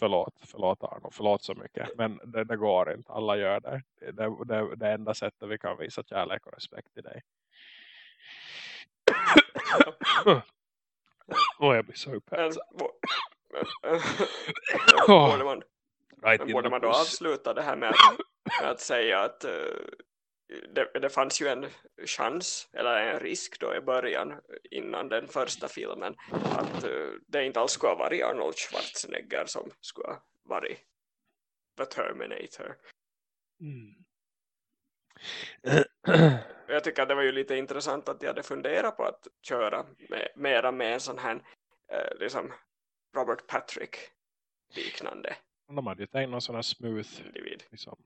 Förlåt, förlåt Arno, förlåt så mycket. Men det, det går inte, alla gör det. Det, det, det, enda sättet vi kan visa kärlek och respekt till dig. Åh, jag blir så upphetsad. borde, man, right borde då avsluta det här med att, med att säga att eh, det, det fanns ju en chans eller en risk då i början innan den första filmen att eh, det inte alls skulle ha varit Arnold Schwarzenegger som skulle ha varit The Terminator. Mm. Jag tycker att det var ju lite intressant att jag hade funderat på att köra med, mera med en sån här eh, liksom Robert Patrick liknande De hade ju tänkt någon sån här smooth individ. liksom,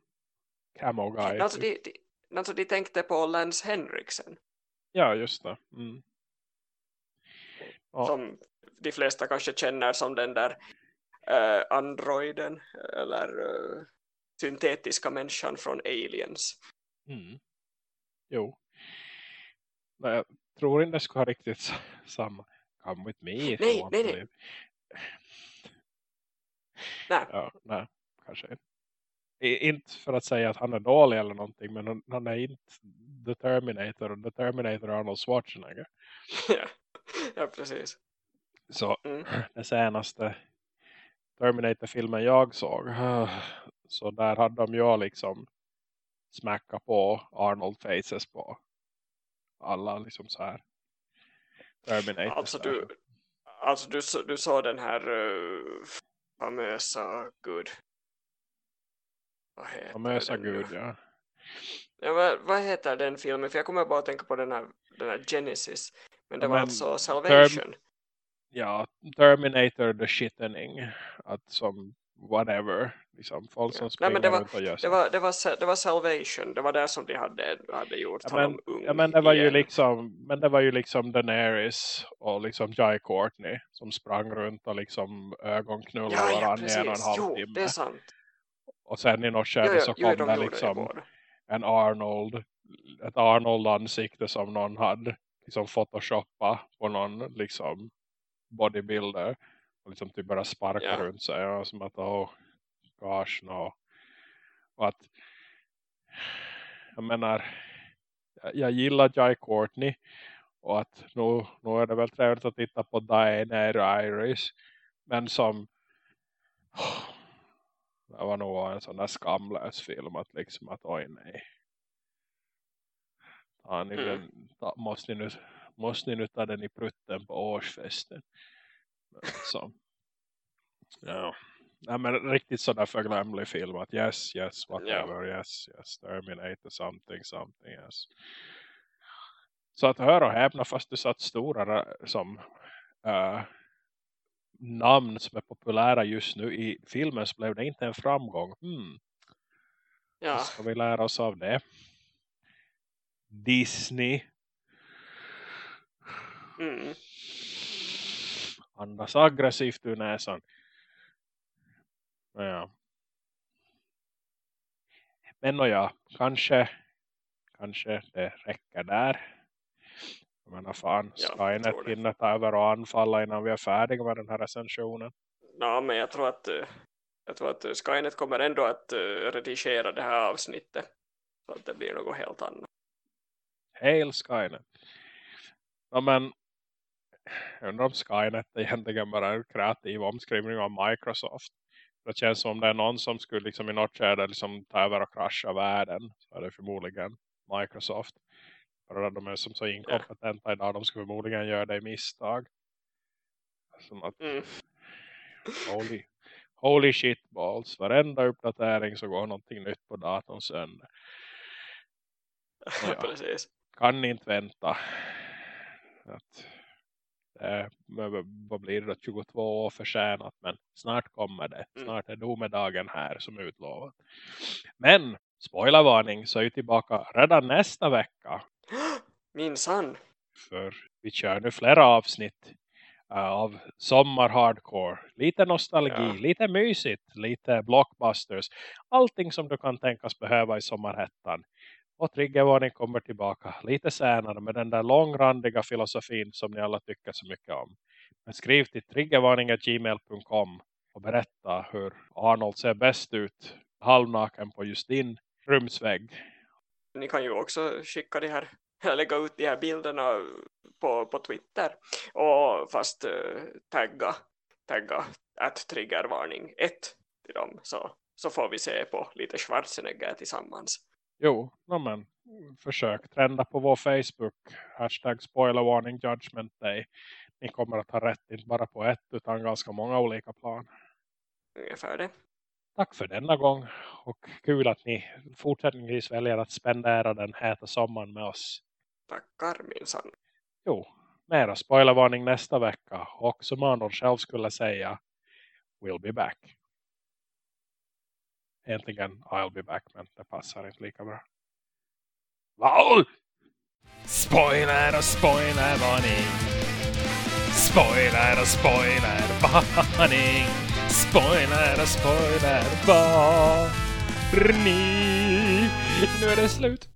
camo guy. Alltså de, de, alltså de tänkte på Lance Henriksen. Ja, just det. Mm. Ja. Som de flesta kanske känner som den där uh, androiden eller uh, syntetiska människan från Aliens. Mm. Jo. Men jag tror inte det skulle ha riktigt samma come with me. Nej, nej, nej. Nej, Ja, nej, kanske inte. För att säga att han är dålig eller någonting, men han, han är inte The Terminator. och The Terminator är Arnold Schwarzenegger. ja. ja, precis. Så Mm. den senaste Terminator-filmen jag såg, så där hade de ju liksom smäckat på Arnold faces på alla liksom så här Terminator. Alltså du, alltså du, du såg den här uh, famösa gud. Vad heter nu? gud, ja. Ja, vad, vad heter den filmen? För jag kommer bara att tänka på den här, den här Genesis. Men det var men alltså Salvation. Ja, Terminator the shittening. Att som whatever. Liksom folk som Ja. Nej, springer men det var- Det var, det, var, det var Salvation. Det var där som de hade, hade gjort Ja, men, ung ja, men det var ju igen. liksom men det var ju liksom Daenerys och liksom Jai Courtney som sprang runt och liksom ögonknullade Ja, ja, varandra i en och en halv Jo, timme. det är sant. Och sen i något Jo, skede jo, så jo, kom de det liksom en Arnold ett Arnold-ansikte som någon hade liksom photoshoppa på någon liksom bodybuilder och liksom typ bara sparka Ja. runt sig och som att oh gosh no och att jag menar jag, jag gillar Jai Courtney och att nu, nu är det väl trevligt att titta på Diana Iris men som det var nog en sån där skamlös film att liksom att oj nej ta ni Mm. den, ta, måste, ni nu, måste ni nu ta den i prutten på årsfesten. Så ja Nej, men riktigt sådär förglömlig film att yes, yes, whatever, yes, yes, Terminator, something, something, yes. Så att höra och häpna fast du satt stora som äh, namn som är populära just nu i filmen så blev det inte en framgång. Hmm, Ja, ska vi lära oss av det? Disney mm. andas aggressivt ur näsan. Ja. Men och ja, kanske kanske det räcker där. Jag menar fan, Ja, Skynet hinner ta över och anfalla innan vi är färdiga med den här recensionen. Ja, men jag tror att eh, jag tror att eh, Skynet kommer ändå att eh, redigera det här avsnittet så att det blir något helt annat. Hail Skynet. Ja, men jag undrar om Skynet är egentligen bara en kreativ omskrivning av Microsoft. Det känns som om det är någon som skulle liksom i något skede liksom ta över och krascha världen. Så är det förmodligen Microsoft. Bara de är som så inkompetenta idag. De skulle förmodligen göra i misstag. Som att Mm. holy, holy shit balls. Varenda uppdatering så går någonting nytt på datorn sönder. Ja. Precis. kan inte vänta. Att, eh, vad blir det då? 22 år försenat men snart kommer det. Mm. Snart är domedagen här som utlovat. Men spoilervarning så är vi tillbaka redan nästa vecka. Minsann. För vi kör nu flera avsnitt eh, av sommar hardcore. Lite nostalgi, Ja. lite mysigt, lite blockbusters. Allting som du kan tänkas behöva i sommarhettan. Och triggervarning kommer tillbaka lite senare med den där långrandiga filosofin som ni alla tycker så mycket om. Men skriv till triggervarning.gmail.com och berätta hur Arnold ser bäst ut halvnaken på just din rumsvägg. Ni kan ju också skicka det här lägga ut de här bilderna på, på Twitter och fast eh, tagga tagga att triggervarning 1 till dem så, så får vi se på lite Schwarzenegger tillsammans. Jo, no men, försök trenda på vår Facebook. Hashtag spoilervarning judgment day. Ni kommer att ha rätt inte bara på ett utan ganska många olika plan. Ungefär det. Tack för denna gång och kul att ni fortsättningsvis väljer att spendera den heta sommaren med oss. Tackar minsann. Jo, mera spoilervarning nästa vecka och som Arnold själv skulle säga We'll be back. egentligen I'll be back men det passar inte lika bra. Wow! Spoiler och spoiler varning. Spoiler och spoiler varning. Spoiler och spoiler varning. Nu är det slut.